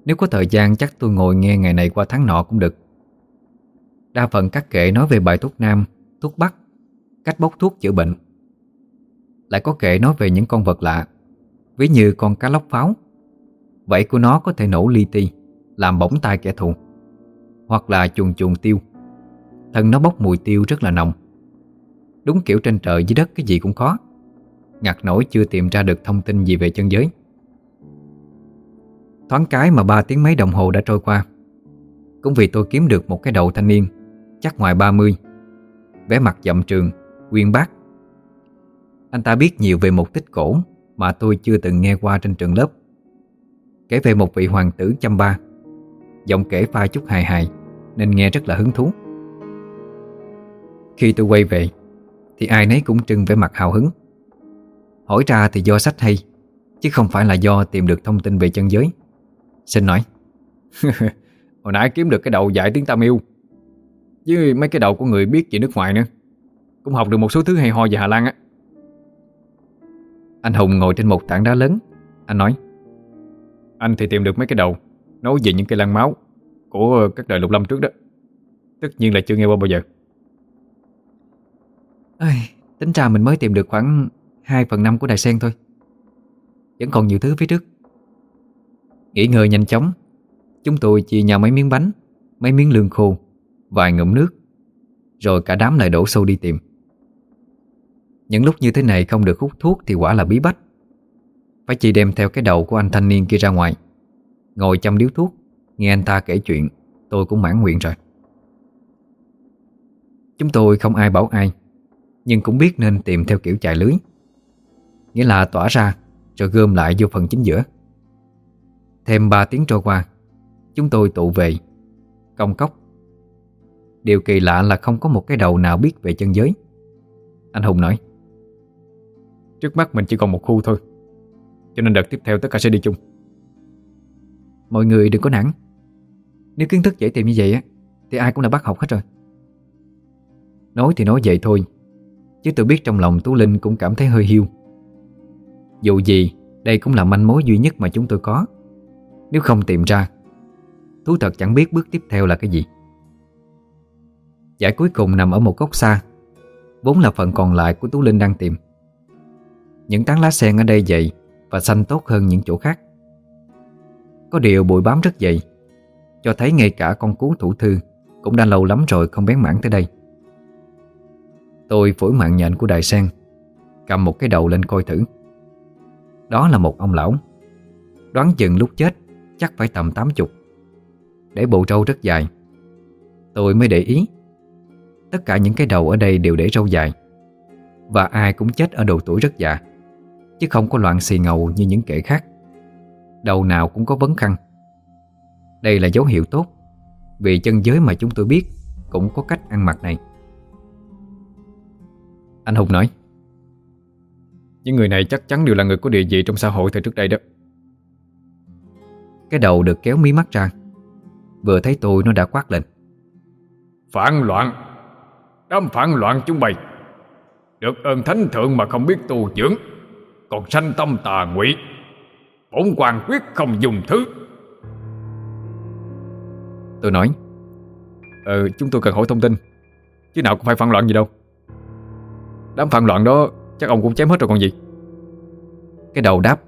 Nếu có thời gian chắc tôi ngồi nghe ngày này qua tháng nọ cũng được. Đa phần các kệ nói về bài thuốc nam, thuốc bắc Cách bốc thuốc chữa bệnh. Lại có kệ nói về những con vật lạ Ví như con cá lóc pháo. Vậy của nó có thể nổ li ti Làm bỏng tai kẻ thù Hoặc là chuồn chuồn tiêu. Thân nó bốc mùi tiêu rất là nồng. Đúng kiểu trên trời dưới đất cái gì cũng có. Ngặt nổi chưa tìm ra được thông tin gì về chân giới. Thoáng cái mà ba tiếng mấy đồng hồ đã trôi qua. Cũng vì tôi kiếm được một cái đầu thanh niên Chắc ngoài 30 vẻ mặt dậm trường, quyên bác. Anh ta biết nhiều về một tích cổ Mà tôi chưa từng nghe qua trên trường lớp. Kể về một vị hoàng tử chăm ba Giọng kể pha chút hài hài Nên nghe rất là hứng thú. Khi tôi quay về Thì ai nấy cũng trưng vẻ mặt hào hứng. Hỏi ra thì do sách hay Chứ không phải là do tìm được thông tin về chân giới. Xin nói. Hồi nãy kiếm được cái đầu dạy tiếng Tam yêu Với mấy cái đầu của người biết về nước ngoài nữa. Cũng học được một số thứ hay ho về Hà Lan á. Anh Hùng ngồi trên một tảng đá lớn. Anh nói Anh thì tìm được mấy cái đầu Nói về những cây lan máu Của các đời lục lâm trước đó. Tất nhiên là chưa nghe qua bao giờ. Ây, Tính ra mình mới tìm được khoảng 2 phần 5 của đài sen thôi. Vẫn còn nhiều thứ phía trước. Nghỉ ngơi nhanh chóng. Chúng tôi chia nhau mấy miếng bánh, Mấy miếng lương khô, Vài ngụm nước, Rồi cả đám lại đổ xô đi tìm. Những lúc như thế này không được hút thuốc Thì quả là bí bách. Phải chỉ đem theo cái đầu của anh thanh niên kia ra ngoài, Ngồi chăm điếu thuốc, Nghe anh ta kể chuyện, Tôi cũng mãn nguyện rồi. Chúng tôi không ai bảo ai, Nhưng cũng biết nên tìm theo kiểu chạy lưới. Nghĩa là tỏa ra, Rồi gom lại vô phần chính giữa. Thêm 3 tiếng trôi qua. Chúng tôi tụ về Công cốc. Điều kỳ lạ là không có một cái đầu nào biết về chân giới. Anh Hùng nói Trước mắt mình chỉ còn một khu thôi Cho nên đợt tiếp theo tất cả sẽ đi chung. Mọi người đừng có nản. Nếu kiến thức dễ tìm như vậy á Thì ai cũng đã bắt học hết rồi. Nói thì nói vậy thôi Chứ tôi biết trong lòng Tú Linh cũng cảm thấy hơi hiu. Dù gì Đây cũng là manh mối duy nhất mà chúng tôi có nếu không tìm ra, Thú thật chẳng biết bước tiếp theo là cái gì. Giải cuối cùng nằm ở một góc xa, Vốn là phần còn lại của Tú Linh đang tìm. Những tán lá sen ở đây dày Và xanh tốt hơn những chỗ khác. Có điều bụi bám rất dày, Cho thấy ngay cả con cú thủ thư Cũng đã lâu lắm rồi không bén mảng tới đây. Tôi phủi mạng nhện của đài sen, Cầm một cái đầu lên coi thử. Đó là một ông lão. Đoán chừng lúc chết Chắc phải tầm 80 Để bộ râu rất dài. Tôi mới để ý. Tất cả những cái đầu ở đây đều để râu dài. Và ai cũng chết ở độ tuổi rất già. Chứ không có loạn xì ngầu như những kẻ khác. Đầu nào cũng có vấn khăn. Đây là dấu hiệu tốt. Vì chân giới mà chúng tôi biết Cũng có cách ăn mặc này. Anh Hùng nói, Những người này chắc chắn đều là người có địa vị trong xã hội thời trước đây đó. Cái đầu được kéo mí mắt ra. Vừa thấy tôi nó đã quát lên. Phản loạn. Đám phản loạn chúng mày. Được ơn thánh thượng mà không biết tu dưỡng. Còn sanh tâm tà ngụy. Bổn quan quyết không dùng thứ. Tôi nói Ờ chúng tôi cần hỏi thông tin. Chứ nào có phải phản loạn gì đâu. Đám phản loạn đó Chắc ông cũng chém hết rồi còn gì. Cái đầu đáp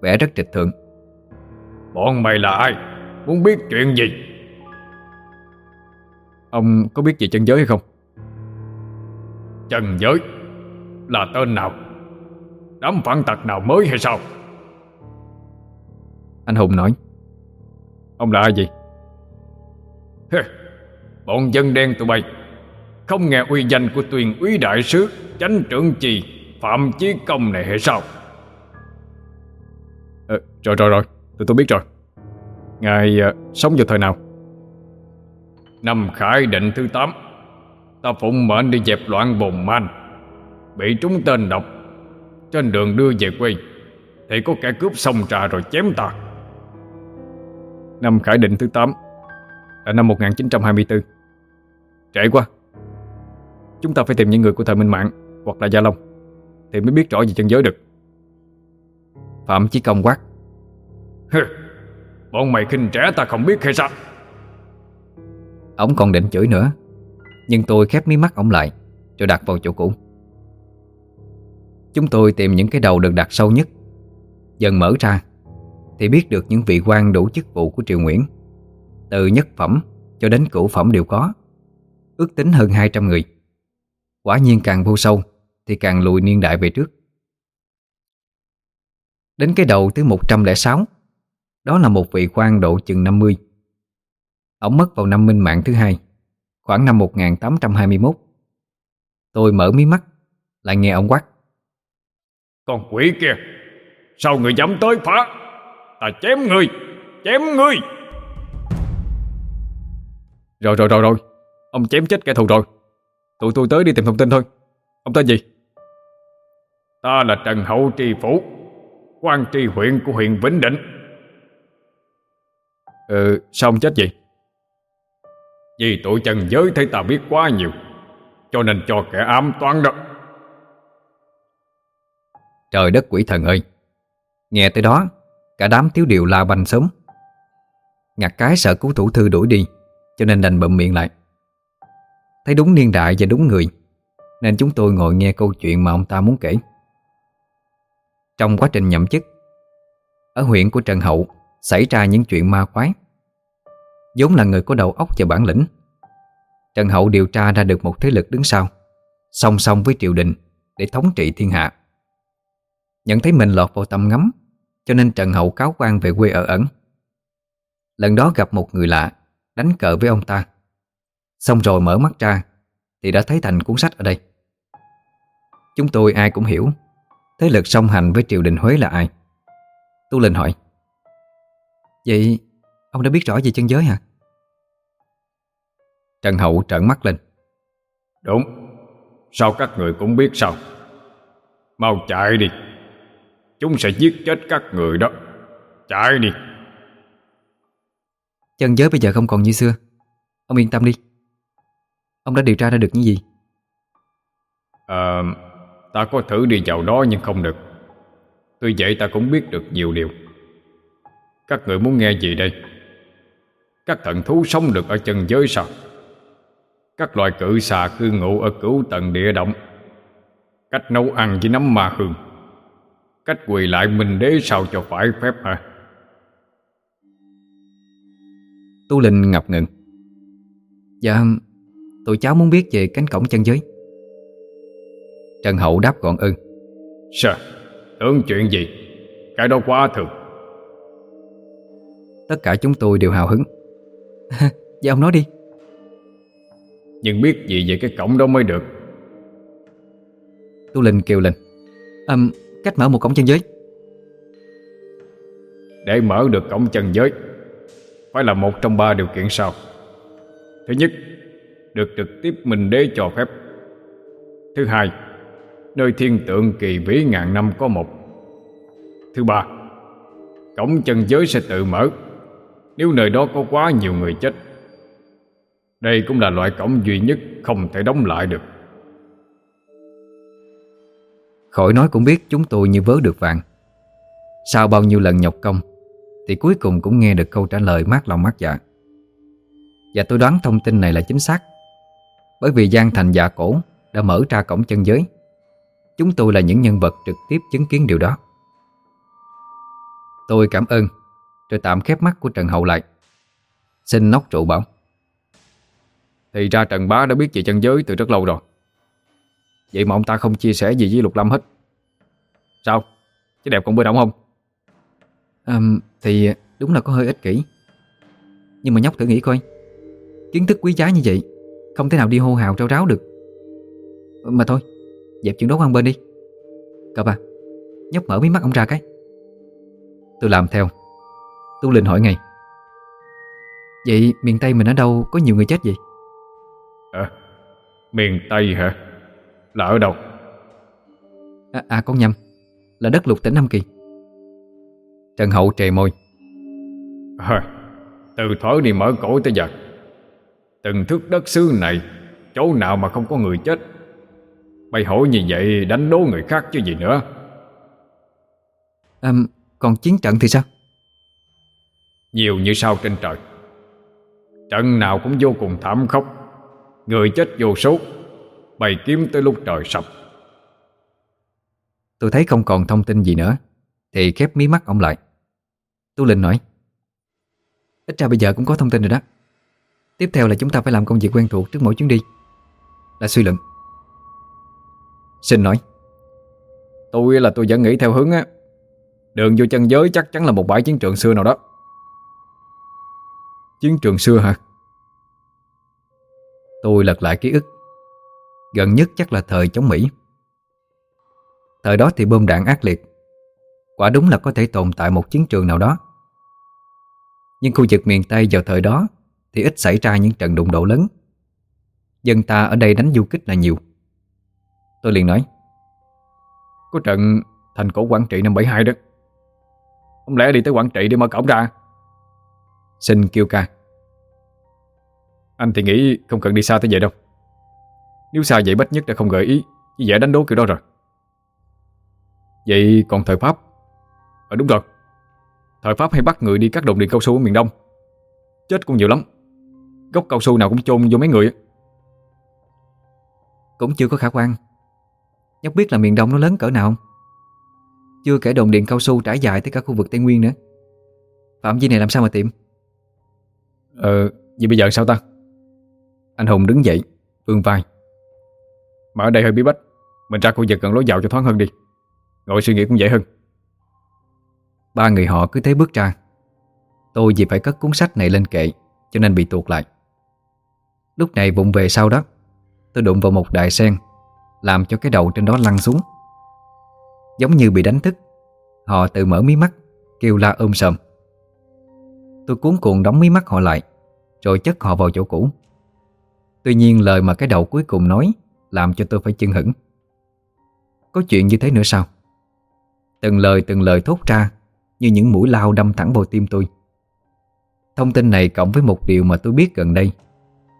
Vẻ rất trịch thượng Bọn mày là ai? Muốn biết chuyện gì? Ông có biết về chân giới hay không? Trần giới Là tên nào? Đám phản tặc nào mới hay sao? Anh Hùng nói. Ông là ai gì Hê, Bọn dân đen tụi bay Không nghe uy danh của tuyền úy đại sứ Chánh trưởng trì Phạm Chí Công này hay sao? Ờ, Rồi rồi rồi Tụi tôi biết rồi. Ngài uh, sống vào thời nào? Năm khải định thứ 8 Ta phụng mệnh đi dẹp loạn bồn man Bị trúng tên độc Trên đường đưa về quê. Thì có kẻ cướp sông trà rồi chém ta. Năm khải định thứ 8 Là năm 1924 Trễ quá. Chúng ta phải tìm những người của thời Minh Mạng Hoặc là Gia Long Thì mới biết rõ về chân giới được. Phạm Chí Công quát Hừ, Bọn mày khinh trẻ ta không biết hay sao? Ông còn định chửi nữa Nhưng tôi khép mí mắt ông lại Rồi đặt vào chỗ cũ. Chúng tôi tìm những cái đầu được đặt sâu nhất. Dần mở ra Thì biết được những vị quan đủ chức vụ của Triều Nguyễn. Từ nhất phẩm cho đến cửu phẩm đều có Ước tính hơn 200 người. Quả nhiên càng vô sâu Thì càng lùi niên đại về trước. Đến cái đầu thứ 106 đó là một vị quan độ chừng 50 Ông mất vào năm minh mạng thứ hai Khoảng năm 1821 Tôi mở mí mắt Lại nghe ông quát. Con quỷ kia Sao người dám tới phá? Ta chém người Chém người. Rồi rồi rồi rồi. Ông chém chết kẻ thù rồi. Tụi tôi tới đi tìm thông tin thôi. Ông tên gì? Ta là Trần Hậu Tri Phủ quan tri huyện của huyện Vĩnh Định Ừ sao ông chết vậy? Vì tụi trần giới thấy ta biết quá nhiều Cho nên cho kẻ ám toán đó. Trời đất quỷ thần ơi! Nghe tới đó Cả đám thiếu điều la banh sớm. Ngặt cái sợ cứu thủ thư đuổi đi Cho nên đành bậm miệng lại. Thấy đúng niên đại và đúng người Nên chúng tôi ngồi nghe câu chuyện mà ông ta muốn kể. Trong quá trình nhậm chức Ở huyện của Trần Hậu Xảy ra những chuyện ma quái. Vốn là người có đầu óc và bản lĩnh. Trần Hậu điều tra ra được một thế lực đứng sau, Song song với triều đình Để thống trị thiên hạ. Nhận thấy mình lọt vào tầm ngắm, Cho nên Trần Hậu cáo quan về quê ở ẩn. Lần đó gặp một người lạ, Đánh cờ với ông ta. Xong rồi mở mắt ra, Thì đã thấy thành cuốn sách ở đây. Chúng tôi ai cũng hiểu, Thế lực song hành với triều đình Huế là ai? Tu Linh hỏi. Vậy ông đã biết rõ về chân giới hả? Trần Hậu trợn mắt lên. Đúng. Sao các người cũng biết sao. Mau chạy đi. Chúng sẽ giết chết các người đó. Chạy đi. Chân giới bây giờ không còn như xưa. Ông yên tâm đi. Ông đã điều tra ra được những gì? À, ta có thử đi vào đó nhưng không được. Tuy vậy ta cũng biết được nhiều điều Các người muốn nghe gì đây? Các thần thú sống được ở chân giới sao? Các loài cự xà cư ngụ ở cửu tầng địa động Cách nấu ăn với nấm ma hương Cách quỳ lại minh đế sao cho phải phép hả? Tu Linh ngập ngừng Dạ Tụi cháu muốn biết về cánh cổng chân giới Trần Hậu đáp gọn ưng Sao? Tưởng chuyện gì? Cái đó quá thường Tất cả chúng tôi đều hào hứng. Dạ ông nói đi. Nhưng biết gì về cái cổng đó mới được? Tu Linh kêu lên. Um, Cách mở một cổng chân giới. Để mở được cổng chân giới Phải là một trong ba điều kiện sau. Thứ nhất Được trực tiếp Minh Đế cho phép. Thứ hai Nơi thiên tượng kỳ vĩ ngàn năm có một. Thứ ba Cổng chân giới sẽ tự mở nếu nơi đó có quá nhiều người chết, Đây cũng là loại cổng duy nhất Không thể đóng lại được. Khỏi nói cũng biết chúng tôi như vớ được vàng. Sau bao nhiêu lần nhọc công, Thì cuối cùng cũng nghe được câu trả lời mát lòng mát dạ. Và tôi đoán thông tin này là chính xác. Bởi vì Giang Thành dạ cổ Đã mở ra cổng chân giới. Chúng tôi là những nhân vật trực tiếp chứng kiến điều đó. Tôi cảm ơn rồi tạm khép mắt của Trần Hậu lại. Xin nóc trụ bảo. Thì ra Trần Bá đã biết về chân giới từ rất lâu rồi. Vậy mà ông ta không chia sẻ gì với Lục Lâm hết. Sao? Chứ đẹp còn bơi động không? à, Thì đúng là có hơi ích kỷ. Nhưng mà nhóc thử nghĩ coi. Kiến thức quý giá như vậy Không thể nào đi hô hào trao ráo được. Mà thôi Dẹp chuyện đó qua bên đi. Cậu bà Nhóc mở mí mắt ông ra cái. Tôi làm theo Tu Linh hỏi ngay. Vậy miền Tây mình ở đâu? Có nhiều người chết vậy? À, miền Tây hả? Là ở đâu? À, à con nhầm. Là đất lục tỉnh Nam Kỳ. Trần Hậu trề môi. À, Từ thở đi mở cổ tới giờ. Từng thước đất xứ này Chỗ nào mà không có người chết? Mày hỏi như vậy đánh đố người khác chứ gì nữa. À, Còn chiến trận thì sao nhiều như sao trên trời. Trận nào cũng vô cùng thảm khốc. Người chết vô số, Bày kiếm tới lúc trời sập. Tôi thấy không còn thông tin gì nữa, Thì khép mí mắt ông lại. Tu Linh nói, Ít ra bây giờ cũng có thông tin rồi đó. Tiếp theo là chúng ta phải làm công việc quen thuộc trước mỗi chuyến đi. Là suy luận. Sinh nói, Tôi là tôi vẫn nghĩ theo hướng á. Đường vô chân giới chắc chắn là một bãi chiến trường xưa nào đó. Chiến trường xưa hả? Tôi lật lại ký ức. Gần nhất chắc là thời chống Mỹ. Thời đó thì bom đạn ác liệt. Quả đúng là có thể tồn tại một chiến trường nào đó. Nhưng khu vực miền Tây vào thời đó Thì ít xảy ra những trận đụng độ lớn. Dân ta ở đây đánh du kích là nhiều. Tôi liền nói, Có trận thành cổ Quảng Trị năm 72 đó. Không lẽ đi tới Quảng Trị để mở cổng ra? Xin kêu ca. Anh thì nghĩ không cần đi xa tới vậy đâu. Nếu xa vậy Bách Nhất đã không gợi ý Như dễ đánh đố kiểu đó rồi. Vậy còn thời Pháp? Ờ đúng rồi. Thời Pháp hay bắt người đi cắt đồng điện cao su ở miền Đông. Chết cũng nhiều lắm. Gốc cao su nào cũng chôn vô mấy người Cũng chưa có khả quan. Nhóc biết là miền Đông nó lớn cỡ nào không? Chưa kể đồng điện cao su trải dài tới cả khu vực Tây Nguyên nữa. Phạm vi này làm sao mà tìm? Ờ, vậy bây giờ sao ta? Anh Hùng đứng dậy, vươn vai. Mà ở đây hơi bí bách Mình ra khu vực gần lối vào cho thoáng hơn đi. Ngồi suy nghĩ cũng dễ hơn. Ba người họ cứ thế bước ra. Tôi vì phải cất cuốn sách này lên kệ Cho nên bị tuột lại. Lúc này vụng về sau đó Tôi đụng vào một đại sen Làm cho cái đầu trên đó lăn xuống. Giống như bị đánh thức Họ tự mở mí mắt Kêu la ôm sầm Tôi cuốn cuộn đóng mí mắt họ lại. Rồi chất họ vào chỗ cũ. Tuy nhiên lời mà cái đầu cuối cùng nói Làm cho tôi phải chân hững Có chuyện như thế nữa sao? Từng lời từng lời thốt ra Như những mũi lao đâm thẳng vào tim tôi. Thông tin này cộng với một điều mà tôi biết gần đây,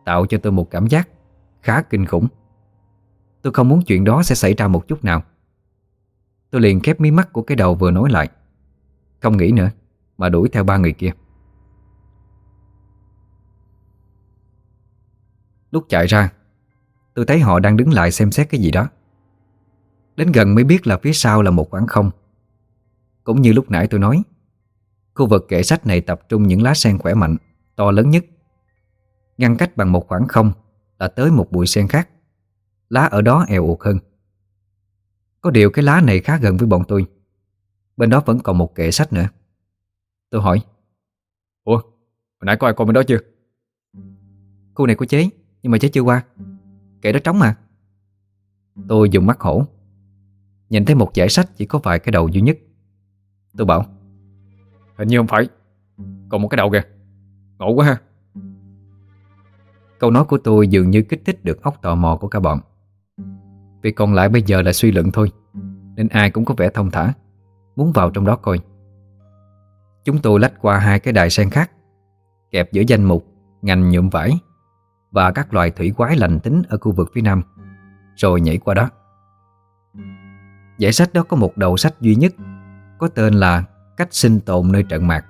Tạo cho tôi một cảm giác Khá kinh khủng. Tôi không muốn chuyện đó sẽ xảy ra một chút nào. Tôi liền khép mí mắt của cái đầu vừa nói lại. Không nghĩ nữa, Mà đuổi theo ba người kia. Lúc chạy ra Tôi thấy họ đang đứng lại xem xét cái gì đó. Đến gần mới biết là phía sau là một khoảng không. Cũng như lúc nãy tôi nói Khu vực kệ sách này tập trung những lá sen khỏe mạnh To lớn nhất. Ngăn cách bằng một khoảng không Là tới một bụi sen khác. Lá ở đó eo ụt hơn. Có điều cái lá này khá gần với bọn tôi. Bên đó vẫn còn một kệ sách nữa. Tôi hỏi Ủa, hồi nãy có ai coi bên đó chưa? Khu này có chế. Nhưng mà chết chưa qua? Kệ đó trống mà. Tôi dùng mắt hổ. Nhìn thấy một giải sách chỉ có vài cái đầu duy nhất. Tôi bảo, Hình như không phải. Còn một cái đầu kìa. Ngộ quá ha. Câu nói của tôi dường như kích thích được óc tò mò của cả bọn. Vì còn lại bây giờ là suy luận thôi, Nên ai cũng có vẻ thông thả, Muốn vào trong đó coi. Chúng tôi lách qua hai cái đài sen khác, Kẹp giữa danh mục, Ngành nhuộm vải và các loài thủy quái lành tính ở khu vực phía nam. Rồi nhảy qua đó. Giải sách đó có một đầu sách duy nhất, Có tên là Cách sinh tồn nơi trận mạc,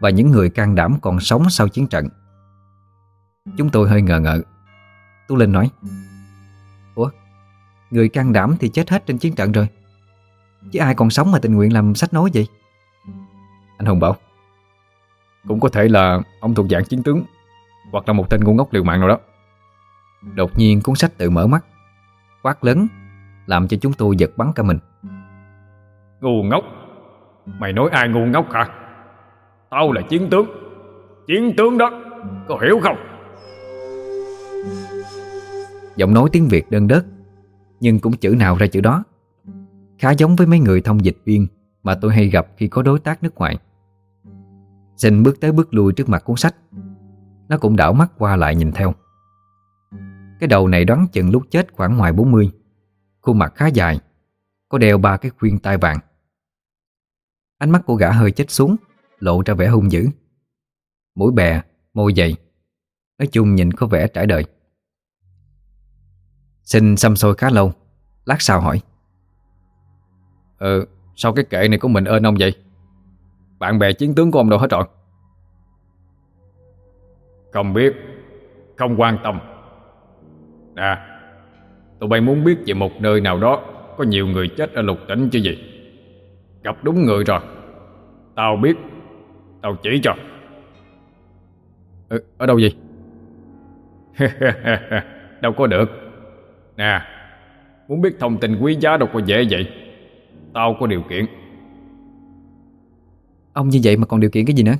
Và những người can đảm còn sống sau chiến trận. Chúng tôi hơi ngờ ngợ. Tú Linh nói, Ủa, Người can đảm thì chết hết trên chiến trận rồi. Chứ ai còn sống mà tình nguyện làm sách nói vậy? Anh Hùng bảo, Cũng có thể là ông thuộc dạng chiến tướng. Hoặc là một tên ngu ngốc liều mạng nào đó. Đột nhiên cuốn sách tự mở mắt Quát lớn Làm cho chúng tôi giật bắn cả mình. Ngu ngốc? Mày nói ai ngu ngốc hả? Tao là chiến tướng. Chiến tướng đó Có hiểu không? Giọng nói tiếng Việt đơn đớt Nhưng cũng chữ nào ra chữ đó. Khá giống với mấy người thông dịch viên Mà tôi hay gặp khi có đối tác nước ngoài. Sinh bước tới bước lui trước mặt cuốn sách nó cũng đảo mắt qua lại nhìn theo. Cái đầu này đoán chừng lúc chết khoảng ngoài 40 Khuôn mặt khá dài. Có đeo ba cái khuyên tai vàng. Ánh mắt của gã hơi chết xuống Lộ ra vẻ hung dữ. Mũi bè, môi dày. Nói chung nhìn có vẻ trải đời. Xin xăm xôi khá lâu Lát sau hỏi. Ờ, sao cái kệ này của mình ơn ông vậy? Bạn bè chiến tướng của ông đâu hết rồi? Không biết Không quan tâm. Nè Tụi bay muốn biết về một nơi nào đó Có nhiều người chết ở lục tỉnh chứ gì? Gặp đúng người rồi. Tao biết. Tao chỉ cho. Ừ, Ở đâu vậy? đâu có được. Nè Muốn biết thông tin quý giá đâu có dễ vậy. Tao có điều kiện. Ông như vậy mà còn điều kiện cái gì nữa?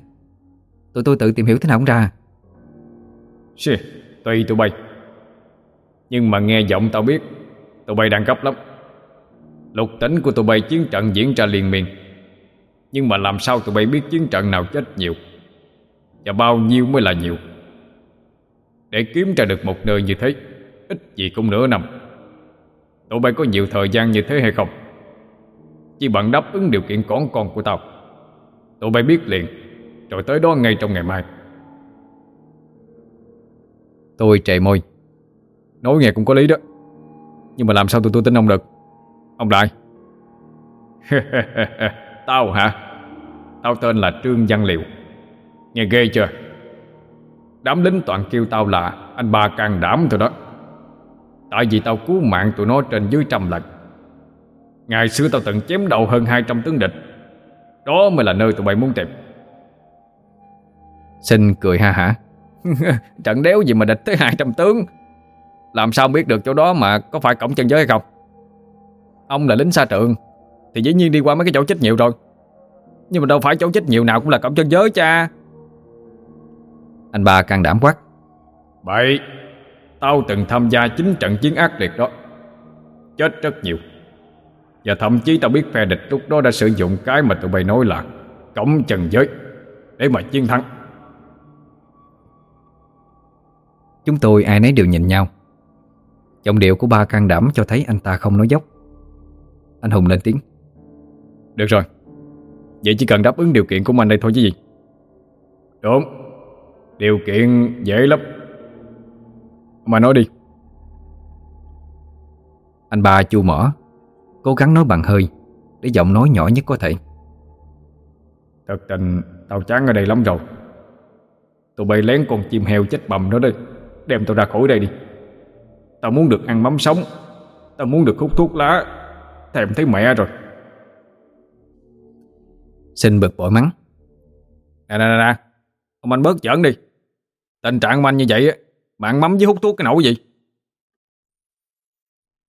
Tụi tôi tự tìm hiểu thế nào cũng ra à? Xì, Tùy tụi bay. Nhưng mà nghe giọng tao biết Tụi bay đang gấp lắm. Lục tính của tụi bay chiến trận diễn ra liền miền Nhưng mà làm sao tụi bay biết chiến trận nào chết nhiều? Và bao nhiêu mới là nhiều? Để kiếm ra được một nơi như thế Ít gì cũng nửa năm. Tụi bay có nhiều thời gian như thế hay không? Chỉ bằng đáp ứng điều kiện con con của tao. Tụi bay biết liền Rồi tới đó ngay trong ngày mai. Tôi trề môi. Nói nghe cũng có lý đó. Nhưng mà làm sao tụi tôi tin ông được? Ông Đại Tao hả? Tao tên là Trương Văn Liệu. Nghe ghê chưa? Đám lính toàn kêu tao là Anh ba can đảm thôi đó. Tại vì tao cứu mạng tụi nó trên dưới trăm lần. Ngày xưa tao từng chém đầu hơn 200 tướng địch. Đó mới là nơi tụi bay muốn tìm. Sinh cười ha hả? Trận đéo gì mà địch tới 200 tướng? Làm sao biết được chỗ đó mà có phải cổng chân giới hay không? Ông là lính xa trường, Thì dĩ nhiên đi qua mấy cái chỗ chết nhiều rồi. Nhưng mà đâu phải chỗ chết nhiều nào cũng là cổng chân giới cha. Anh ba can đảm quát. Bậy, Tao từng tham gia chính trận chiến ác liệt đó. Chết rất nhiều. Và thậm chí tao biết phe địch lúc đó đã sử dụng cái mà tụi bay nói là Cổng trần giới Để mà chiến thắng. Chúng tôi ai nấy đều nhìn nhau. Giọng điệu của ba can đảm cho thấy anh ta không nói dốc. Anh Hùng lên tiếng. Được rồi. Vậy chỉ cần đáp ứng điều kiện của anh đây thôi chứ gì. Đúng. Điều kiện dễ lắm. Mà nói đi. Anh ba chu mỏ Cố gắng nói bằng hơi Để giọng nói nhỏ nhất có thể. Thật tình tao chán ở đây lắm rồi. Tụi bay lén con chim heo chết bầm đó đi Đem tao ra khỏi đây đi. Tao muốn được ăn mắm sống. Tao muốn được hút thuốc lá. Thèm thấy mẹ rồi. Xin bực bội mắng. Nè nè nè nè. Ông anh bớt giỡn đi. Tình trạng anh như vậy á Mà ăn mắm với hút thuốc cái nậu gì?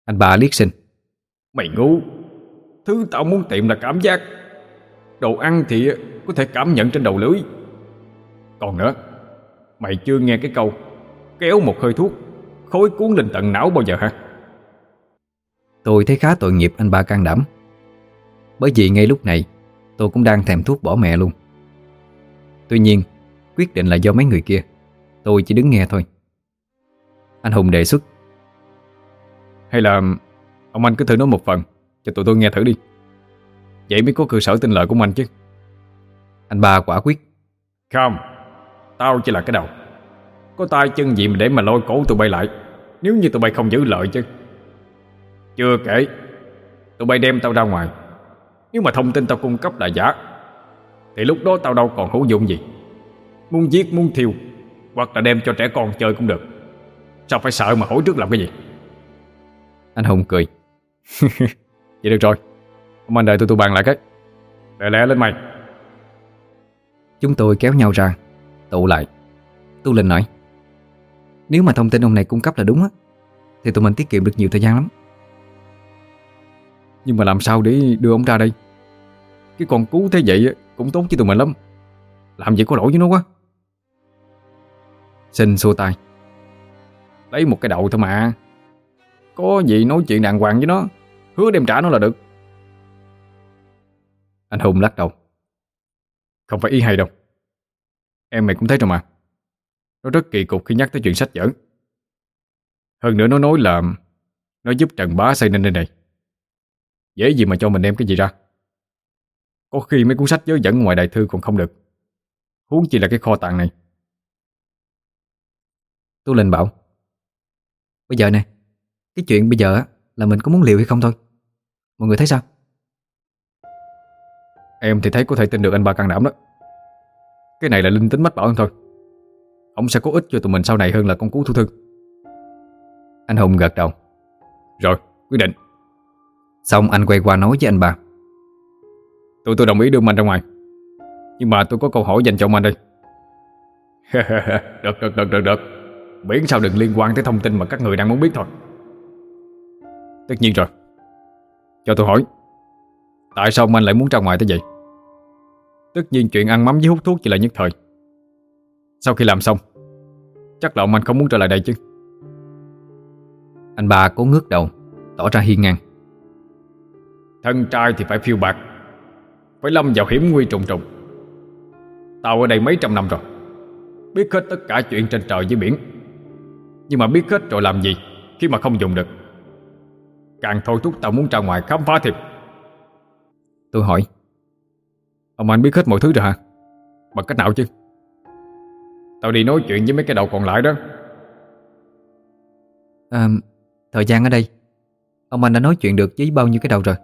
Anh ba liếc sinh Mày ngu. Thứ tao muốn tìm là cảm giác. Đồ ăn thì có thể cảm nhận trên đầu lưỡi. Còn nữa Mày chưa nghe cái câu Kéo một hơi thuốc. Khối cuốn lên tận não bao giờ hả? Tôi thấy khá tội nghiệp anh ba can đảm. Bởi vì ngay lúc này Tôi cũng đang thèm thuốc bỏ mẹ luôn. Tuy nhiên Quyết định là do mấy người kia. Tôi chỉ đứng nghe thôi. Anh Hùng đề xuất. Hay là Ông anh cứ thử nói một phần Cho tụi tôi nghe thử đi. Vậy mới có cơ sở tin lời của anh chứ. Anh ba quả quyết. Không Tao chỉ là cái đầu có tay chân gì mà để mà lôi cổ tụi bay lại? Nếu như tụi bay không giữ lợi chứ? Chưa kể, Tụi bay đem tao ra ngoài. Nếu mà thông tin tao cung cấp là giả, Thì lúc đó tao đâu còn hữu dụng gì. Muốn giết, muốn thiêu, Hoặc là đem cho trẻ con chơi cũng được. Sao phải sợ mà hỏi trước làm cái gì? Anh Hùng cười. Vậy được rồi. Ông anh đợi tụi tôi bàn lại cái. Lẹ lẹ lên mày. Chúng tôi kéo nhau ra, Tụ lại. Tu Linh nói nếu mà thông tin ông này cung cấp là đúng á, Thì tụi mình tiết kiệm được nhiều thời gian lắm. Nhưng mà làm sao để đưa ông ra đây? Cái con cú thế vậy Cũng tốt cho tụi mình lắm. Làm gì có lỗi với nó quá. Sinh xua tay. Lấy một cái đậu thôi mà. Có gì nói chuyện đàng hoàng với nó, Hứa đem trả nó là được. Anh Hùng lắc đầu. Không phải ý hay đâu. Em mày cũng thấy rồi mà. Nó rất kỳ cục khi nhắc tới chuyện sách vở Hơn nữa nó nói là Nó giúp Trần Bá xây nên nơi này. Dễ gì mà cho mình đem cái gì ra. Có khi mấy cuốn sách giới dẫn ngoài đại thư còn không được. Huống chi là cái kho tàng này. Tu Linh bảo, Bây giờ nè, Cái chuyện bây giờ là mình có muốn liều hay không thôi. Mọi người thấy sao? Em thì thấy có thể tin được anh ba can đảm đó. Cái này là linh tính mách bảo em thôi. Ông sẽ có ích cho tụi mình sau này hơn là con cú thu thư Anh Hùng gật đầu. Rồi, quyết định. Xong anh quay qua nói với anh ba Tụi tôi đồng ý đưa mình ra ngoài. Nhưng mà tôi có câu hỏi dành cho ông anh đây. Được được được được được. Miễn sao đừng liên quan tới thông tin mà các người đang muốn biết thôi. Tất nhiên rồi. Cho tôi hỏi Tại sao ông anh lại muốn ra ngoài thế vậy? Tất nhiên chuyện ăn mắm với hút thuốc chỉ là nhất thời. Sau khi làm xong Chắc là ông anh không muốn trở lại đây chứ? Anh ba cố ngước đầu Tỏ ra hiên ngang. Thân trai thì phải phiêu bạc Phải lâm vào hiểm nguy trùng trùng. Tao ở đây mấy trăm năm rồi Biết hết tất cả chuyện trên trời dưới biển. Nhưng mà biết hết rồi làm gì Khi mà không dùng được? Càng thôi thúc tao muốn ra ngoài khám phá thêm. Tôi hỏi Ông anh biết hết mọi thứ rồi hả? Bằng cách nào chứ Tao đi nói chuyện với mấy cái đầu còn lại đó. À, Thời gian ở đây Ông anh đã nói chuyện được với bao nhiêu cái đầu rồi?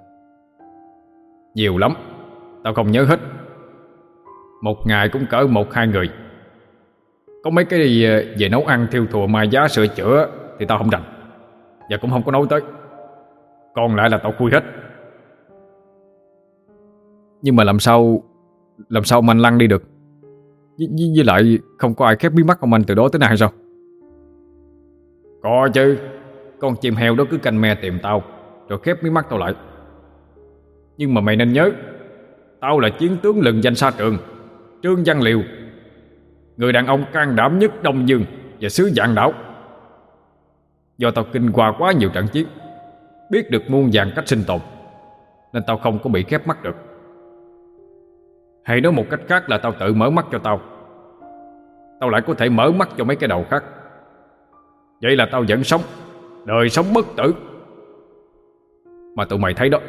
Nhiều lắm Tao không nhớ hết. Một ngày cũng cỡ một hai người. Có mấy cái ờ, về nấu ăn thiêu thùa mai giá sửa chữa Thì tao không rành Và cũng không có nói tới. Còn lại là tao khui hết. Nhưng mà làm sao Làm sao ông anh lăn đi được với, với, lại không có ai khép bí mắt ông anh từ đó tới nay hay sao? Có chứ. Con chim heo đó cứ canh me tìm tao Rồi khép mí mắt tao lại. Nhưng mà mày nên nhớ Tao là chiến tướng lừng danh xa trường Trương Văn Liều Người đàn ông can đảm nhất Đông Dương Và xứ dạng đảo. Do tao kinh qua quá nhiều trận chiến Biết được muôn vàng cách sinh tồn Nên tao không có bị khép mắt được. Hay nói một cách khác là tao tự mở mắt cho tao. Tao lại có thể mở mắt cho mấy cái đầu khác. Vậy là tao vẫn sống. Đời sống bất tử. Mà tụi mày thấy đó,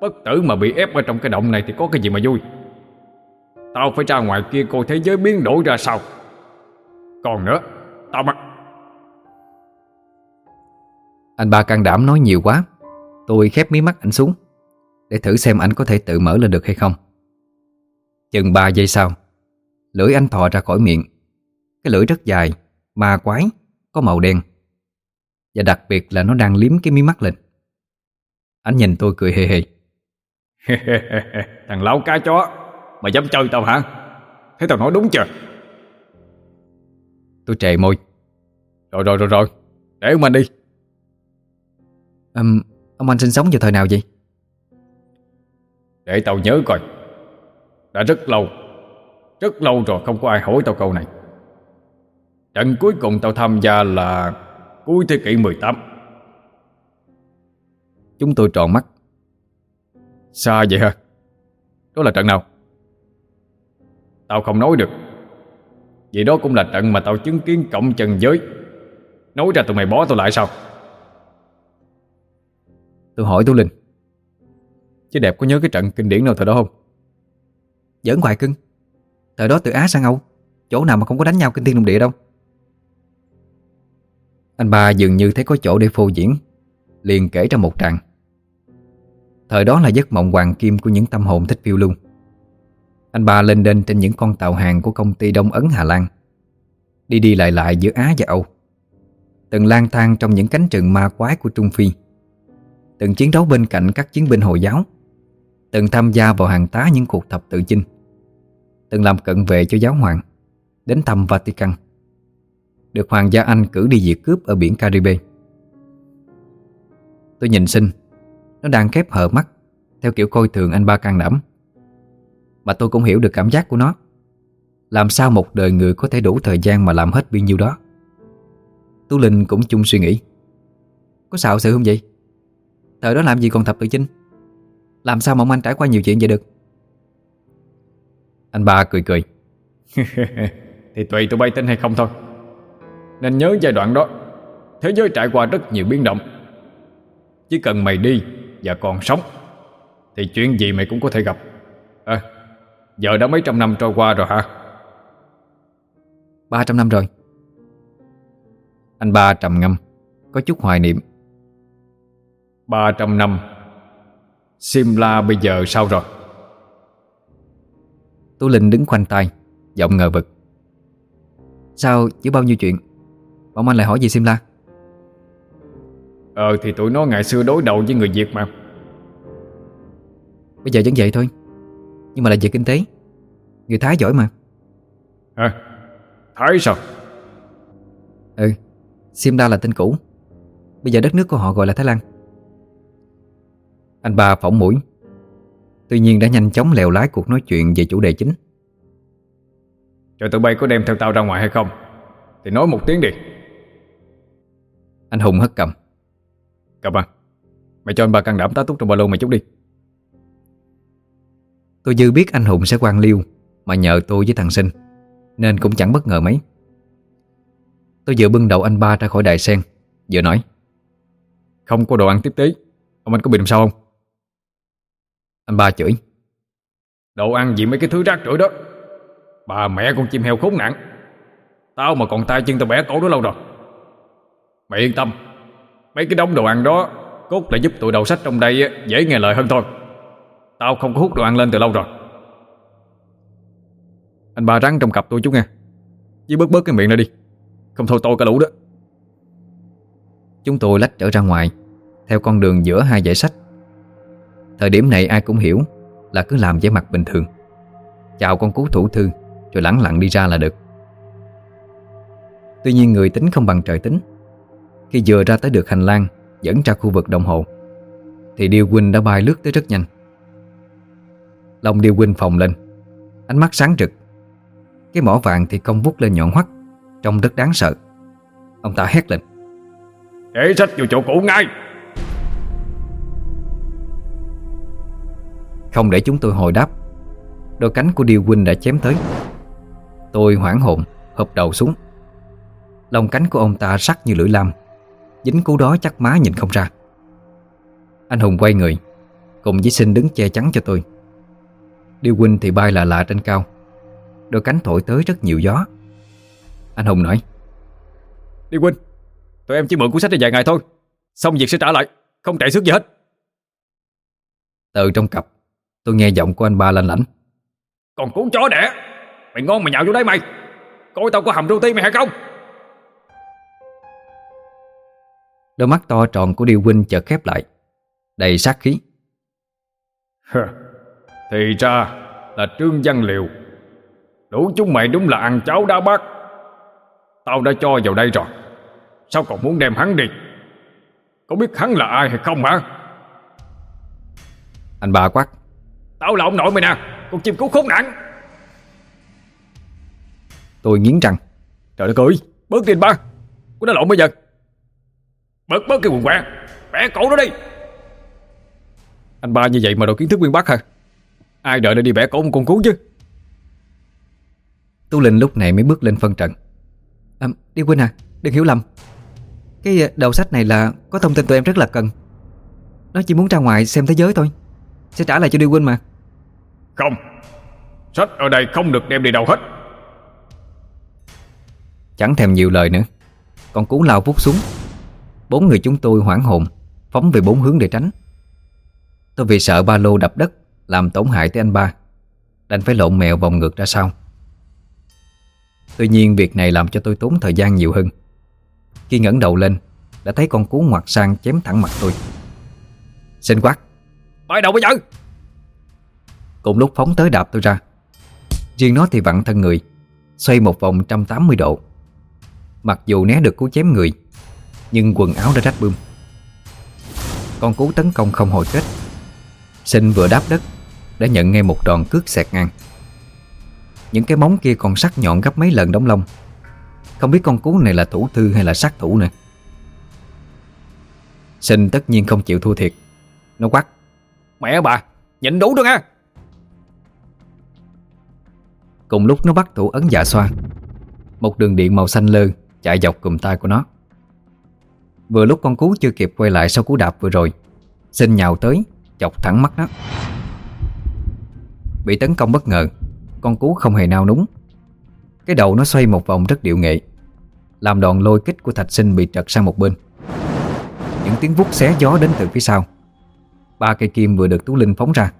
Bất tử mà bị ép ở trong cái động này Thì có cái gì mà vui? Tao phải ra ngoài kia coi thế giới biến đổi ra sao. Còn nữa, Tao mặc. Anh ba can đảm nói nhiều quá. Tôi khép mí mắt ảnh xuống, Để thử xem ảnh có thể tự mở lên được hay không. Chừng 3 giây sau Lưỡi anh thò ra khỏi miệng. Cái lưỡi rất dài Ma quái Có màu đen. Và đặc biệt là nó đang liếm cái mí mắt lên. Anh nhìn tôi cười hề hề. Thằng láo cá chó Mày dám chơi tao hả? Thấy tao nói đúng chưa? Tôi trề môi. Rồi rồi rồi rồi Để ông anh đi. Ừm, Ông anh sinh sống vào thời nào vậy? Để tao nhớ coi đã rất lâu. Rất lâu rồi không có ai hỏi tao câu này. Trận cuối cùng tao tham gia là Cuối thế kỷ 18 Chúng tôi tròn mắt. Xa vậy hả? Đó là trận nào? Tao không nói được. Vậy đó cũng là trận mà tao chứng kiến cộng trần giới. Nói ra tụi mày bó tao lại sao? Tôi hỏi Tú Linh. Chứ đẹp có nhớ cái trận kinh điển nào thời đó không? Giỡn hoài cưng. Thời đó từ Á sang Âu, Chỗ nào mà không có đánh nhau kinh thiên động địa đâu. Anh ba dường như thấy có chỗ để phô diễn, Liền kể ra một tràng. Thời đó là giấc mộng hoàng kim của những tâm hồn thích phiêu lưu. Anh ba lên đên trên những con tàu hàng của công ty Đông Ấn Hà Lan. Đi đi lại lại giữa Á và Âu. Từng lang thang trong những cánh rừng ma quái của Trung Phi. Từng chiến đấu bên cạnh các chiến binh Hồi giáo. Từng tham gia vào hàng tá những cuộc thập tự chinh. Từng làm cận vệ cho giáo hoàng, Đến thăm Vatican. Được Hoàng gia Anh cử đi diệt cướp ở biển Caribe. Tôi nhìn sinh Nó đang khép hờ mắt, Theo kiểu coi thường anh ba can đảm. Mà tôi cũng hiểu được cảm giác của nó. Làm sao một đời người có thể đủ thời gian Mà làm hết bao nhiêu đó? Tú Linh cũng chung suy nghĩ. Có xạo sự không vậy? Thời đó làm gì còn thập tự chinh? Làm sao mà ông anh trải qua nhiều chuyện vậy được? Anh ba cười cười. Thì tùy tụi bay tin hay không thôi. Nên nhớ giai đoạn đó Thế giới trải qua rất nhiều biến động. Chỉ cần mày đi Và còn sống Thì chuyện gì mày cũng có thể gặp. À Giờ đã mấy trăm năm trôi qua rồi hả? 300 năm rồi. Anh ba trầm ngâm Có chút hoài niệm. 300 năm Simla bây giờ sao rồi Tú Linh đứng khoanh tay Giọng ngờ vực. Sao chứ bao nhiêu chuyện? Bọn anh lại hỏi gì Simla. Ờ thì tụi nó ngày xưa đối đầu với người Việt mà. Bây giờ vẫn vậy thôi Nhưng mà là về kinh tế. Người Thái giỏi mà. Hả? Thái sao? Ừ Simla là tên cũ. Bây giờ đất nước của họ gọi là Thái Lan. Anh ba phỏng mũi Tuy nhiên đã nhanh chóng lèo lái cuộc nói chuyện về chủ đề chính. Rồi tụi bay có đem theo tao ra ngoài hay không? Thì nói một tiếng đi. Anh Hùng hất cầm. Cầm à Mày cho anh ba can đảm tá túc trong ba lô mày chút đi. Tôi dư biết anh Hùng sẽ quan liêu Mà nhờ tôi với thằng Sinh Nên cũng chẳng bất ngờ mấy. Tôi vừa bưng đầu anh ba ra khỏi đài sen Vừa nói. Không có đồ ăn tiếp tế. Ông anh có bị làm sao không Anh ba chửi. Đồ ăn gì mấy cái thứ rác rưởi đó Bà mẹ con chim heo khốn nạn. Tao mà còn tay chân tao bẻ cổ đó lâu rồi. Mày yên tâm Mấy cái đống đồ ăn đó Cốt là giúp tụi đầu sách trong đây dễ nghe lời hơn thôi. Tao không có hút đồ ăn lên từ lâu rồi. Anh ba rắn trong cặp tôi chút nghe Với bớt bớt cái miệng ra đi. Không thôi tôi cả lũ đó. Chúng tôi lách trở ra ngoài Theo con đường giữa hai dãy sách Thời điểm này ai cũng hiểu Là cứ làm vẻ mặt bình thường. Chào con cú thủ thư, Rồi lẳng lặng đi ra là được. Tuy nhiên người tính không bằng trời tính. Khi vừa ra tới được hành lang, Dẫn ra khu vực đồng hồ, Thì Điêu Quỳnh đã bay lướt tới rất nhanh. Lòng Điêu Quỳnh phòng lên, Ánh mắt sáng rực. Cái mỏ vàng thì công vút lên nhọn hoắt, Trông rất đáng sợ. Ông ta hét lên. Để sách vào chỗ cũ ngay! Không để chúng tôi hồi đáp. Đôi cánh của Điêu Huynh đã chém tới. Tôi hoảng hồn Hợp đầu xuống. Lòng cánh của ông ta sắc như lưỡi lam. Dính cú đó chắc má nhìn không ra. Anh Hùng quay người Cùng với sinh đứng che chắn cho tôi. Điêu Huynh thì bay lạ lạ trên cao. Đôi cánh thổi tới rất nhiều gió. Anh Hùng nói Đi Huynh Tụi em chỉ mượn cuốn sách này vài ngày thôi. Xong việc sẽ trả lại Không chạy xước gì hết. Từ trong cặp Tôi nghe giọng của anh ba lanh lảnh. Còn cú chó đẻ. Mày ngon mày nhào vô đây mày. Coi tao có hầm roti mày hay không? Đôi mắt to tròn của Điêu Huynh chợt khép lại. Đầy sát khí. Thì ra là Trương Văn Liều. Đủ chúng mày đúng là ăn cháo đá bát. Tao đã cho vào đây rồi. Sao còn muốn đem hắn đi? Có biết hắn là ai hay không hả? Anh ba quát Tao là ông nội mày nè Con chim cú khốn nạn. Tôi nghiến răng. Trời đất ơi. Bớt đi anh ba Có đã lộn bây giờ. Bớt bớt cái quần quẹ Bẻ cổ nó đi. Anh ba như vậy mà đồ kiến thức nguyên bác hả? Ai đợi để đi bẻ cổ một con cú chứ? Tú Linh lúc này mới bước lên phân trận. À, Điêu Huynh à Đừng hiểu lầm. Cái ờ, đầu sách này là Có thông tin tụi em rất là cần. Nó chỉ muốn ra ngoài xem thế giới thôi Sẽ trả lại cho Điêu Huynh mà. Không. Sách ở đây không được đem đi đâu hết. Chẳng thèm nhiều lời nữa. Con cú lao vút xuống. Bốn người chúng tôi hoảng hồn Phóng về bốn hướng để tránh. Tôi vì sợ ba lô đập đất Làm tổn hại tới anh ba. Đành phải lộn mèo vòng ngược ra sau. Tuy nhiên việc này làm cho tôi tốn thời gian nhiều hơn. Khi ngẩng đầu lên Đã thấy con cú ngoặt sang chém thẳng mặt tôi. Xin quát bay đầu bây giờ. Cùng lúc phóng tới đạp tôi ra. Riêng nó thì vặn thân người, Xoay một vòng 180 độ. Mặc dù né được cú chém người, Nhưng quần áo đã rách bươm. Con cú tấn công không hồi kết. Sinh vừa đáp đất, Đã nhận ngay một đòn cước xẹt ngang. Những cái móng kia còn sắc nhọn gấp mấy lần đóng lông. Không biết con cú này là thủ thư hay là sát thủ nữa. Sinh tất nhiên không chịu thua thiệt. Nó quát. Mẹ bà, Nhịn đủ rồi nha. Cùng lúc nó bắt thủ ấn dạ xoa. Một đường điện màu xanh lơ Chạy dọc cùm tay của nó. Vừa lúc con cú chưa kịp quay lại sau cú đạp vừa rồi Sinh nhào tới, Chọc thẳng mắt nó. Bị tấn công bất ngờ, Con cú không hề nao núng. Cái đầu nó xoay một vòng rất điệu nghệ, Làm đòn lôi kích của thạch sinh bị trật sang một bên. Những tiếng vút xé gió đến từ phía sau. Ba cây kim vừa được Tú Linh phóng ra.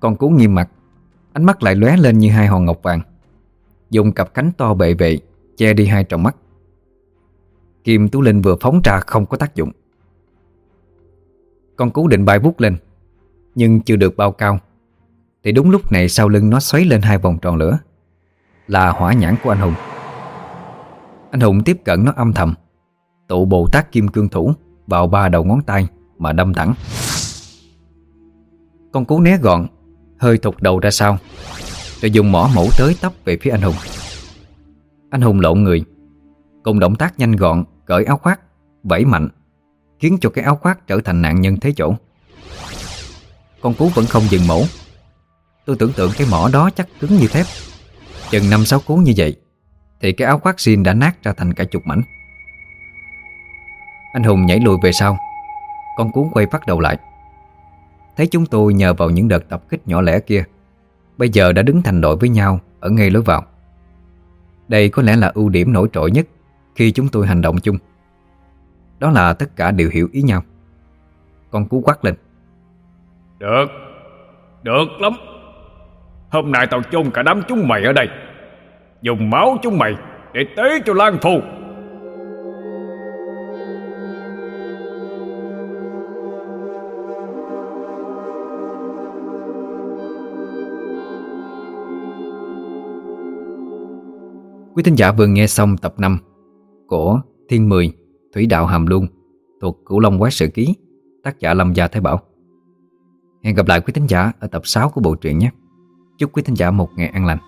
Con cú nghiêm mặt, Ánh mắt lại lóe lên như hai hòn ngọc vàng. Dùng cặp cánh to bệ vệ, Che đi hai tròng mắt. Kim Tú Linh vừa phóng ra không có tác dụng. Con cú định bay vút lên, Nhưng chưa được bao cao. Thì đúng lúc này sau lưng nó xoáy lên hai vòng tròn lửa, Là hỏa nhãn của anh Hùng. Anh Hùng tiếp cận nó âm thầm, Tụ Bồ Tát Kim Cương Thủ Vào ba đầu ngón tay. Mà đâm thẳng. Con cú né gọn, Hơi thụt đầu ra sau, Rồi dùng mỏ mẫu tới tấp về phía anh Hùng. Anh Hùng lộn người, Cùng động tác nhanh gọn Cởi áo khoác, Vẫy mạnh, Khiến cho cái áo khoác trở thành nạn nhân thế chỗ. Con cú vẫn không dừng mổ. Tôi tưởng tượng cái mỏ đó chắc cứng như thép. Chừng năm sáu cú như vậy, Thì cái áo khoác xin đã nát ra thành cả chục mảnh. Anh Hùng nhảy lùi về sau con cú quay phát đầu lại. Thấy chúng tôi nhờ vào những đợt tập kích nhỏ lẻ kia, Bây giờ đã đứng thành đội với nhau Ở ngay lối vào. Đây có lẽ là ưu điểm nổi trội nhất Khi chúng tôi hành động chung. Đó là tất cả đều hiểu ý nhau. Con cú quát lên. Được Được lắm. Hôm nay tao chôn cả đám chúng mày ở đây, Dùng máu chúng mày Để tế cho Lan Phù Quý thính giả vừa nghe xong tập 5 Của Thiên Mười Thủy Đạo Hàm Luân Thuộc Cửu Long Quái Sự Ký, Tác giả Lâm Gia Thái Bảo. Hẹn gặp lại quý thính giả ở tập 6 của bộ truyện nhé. Chúc quý thính giả một ngày an lành.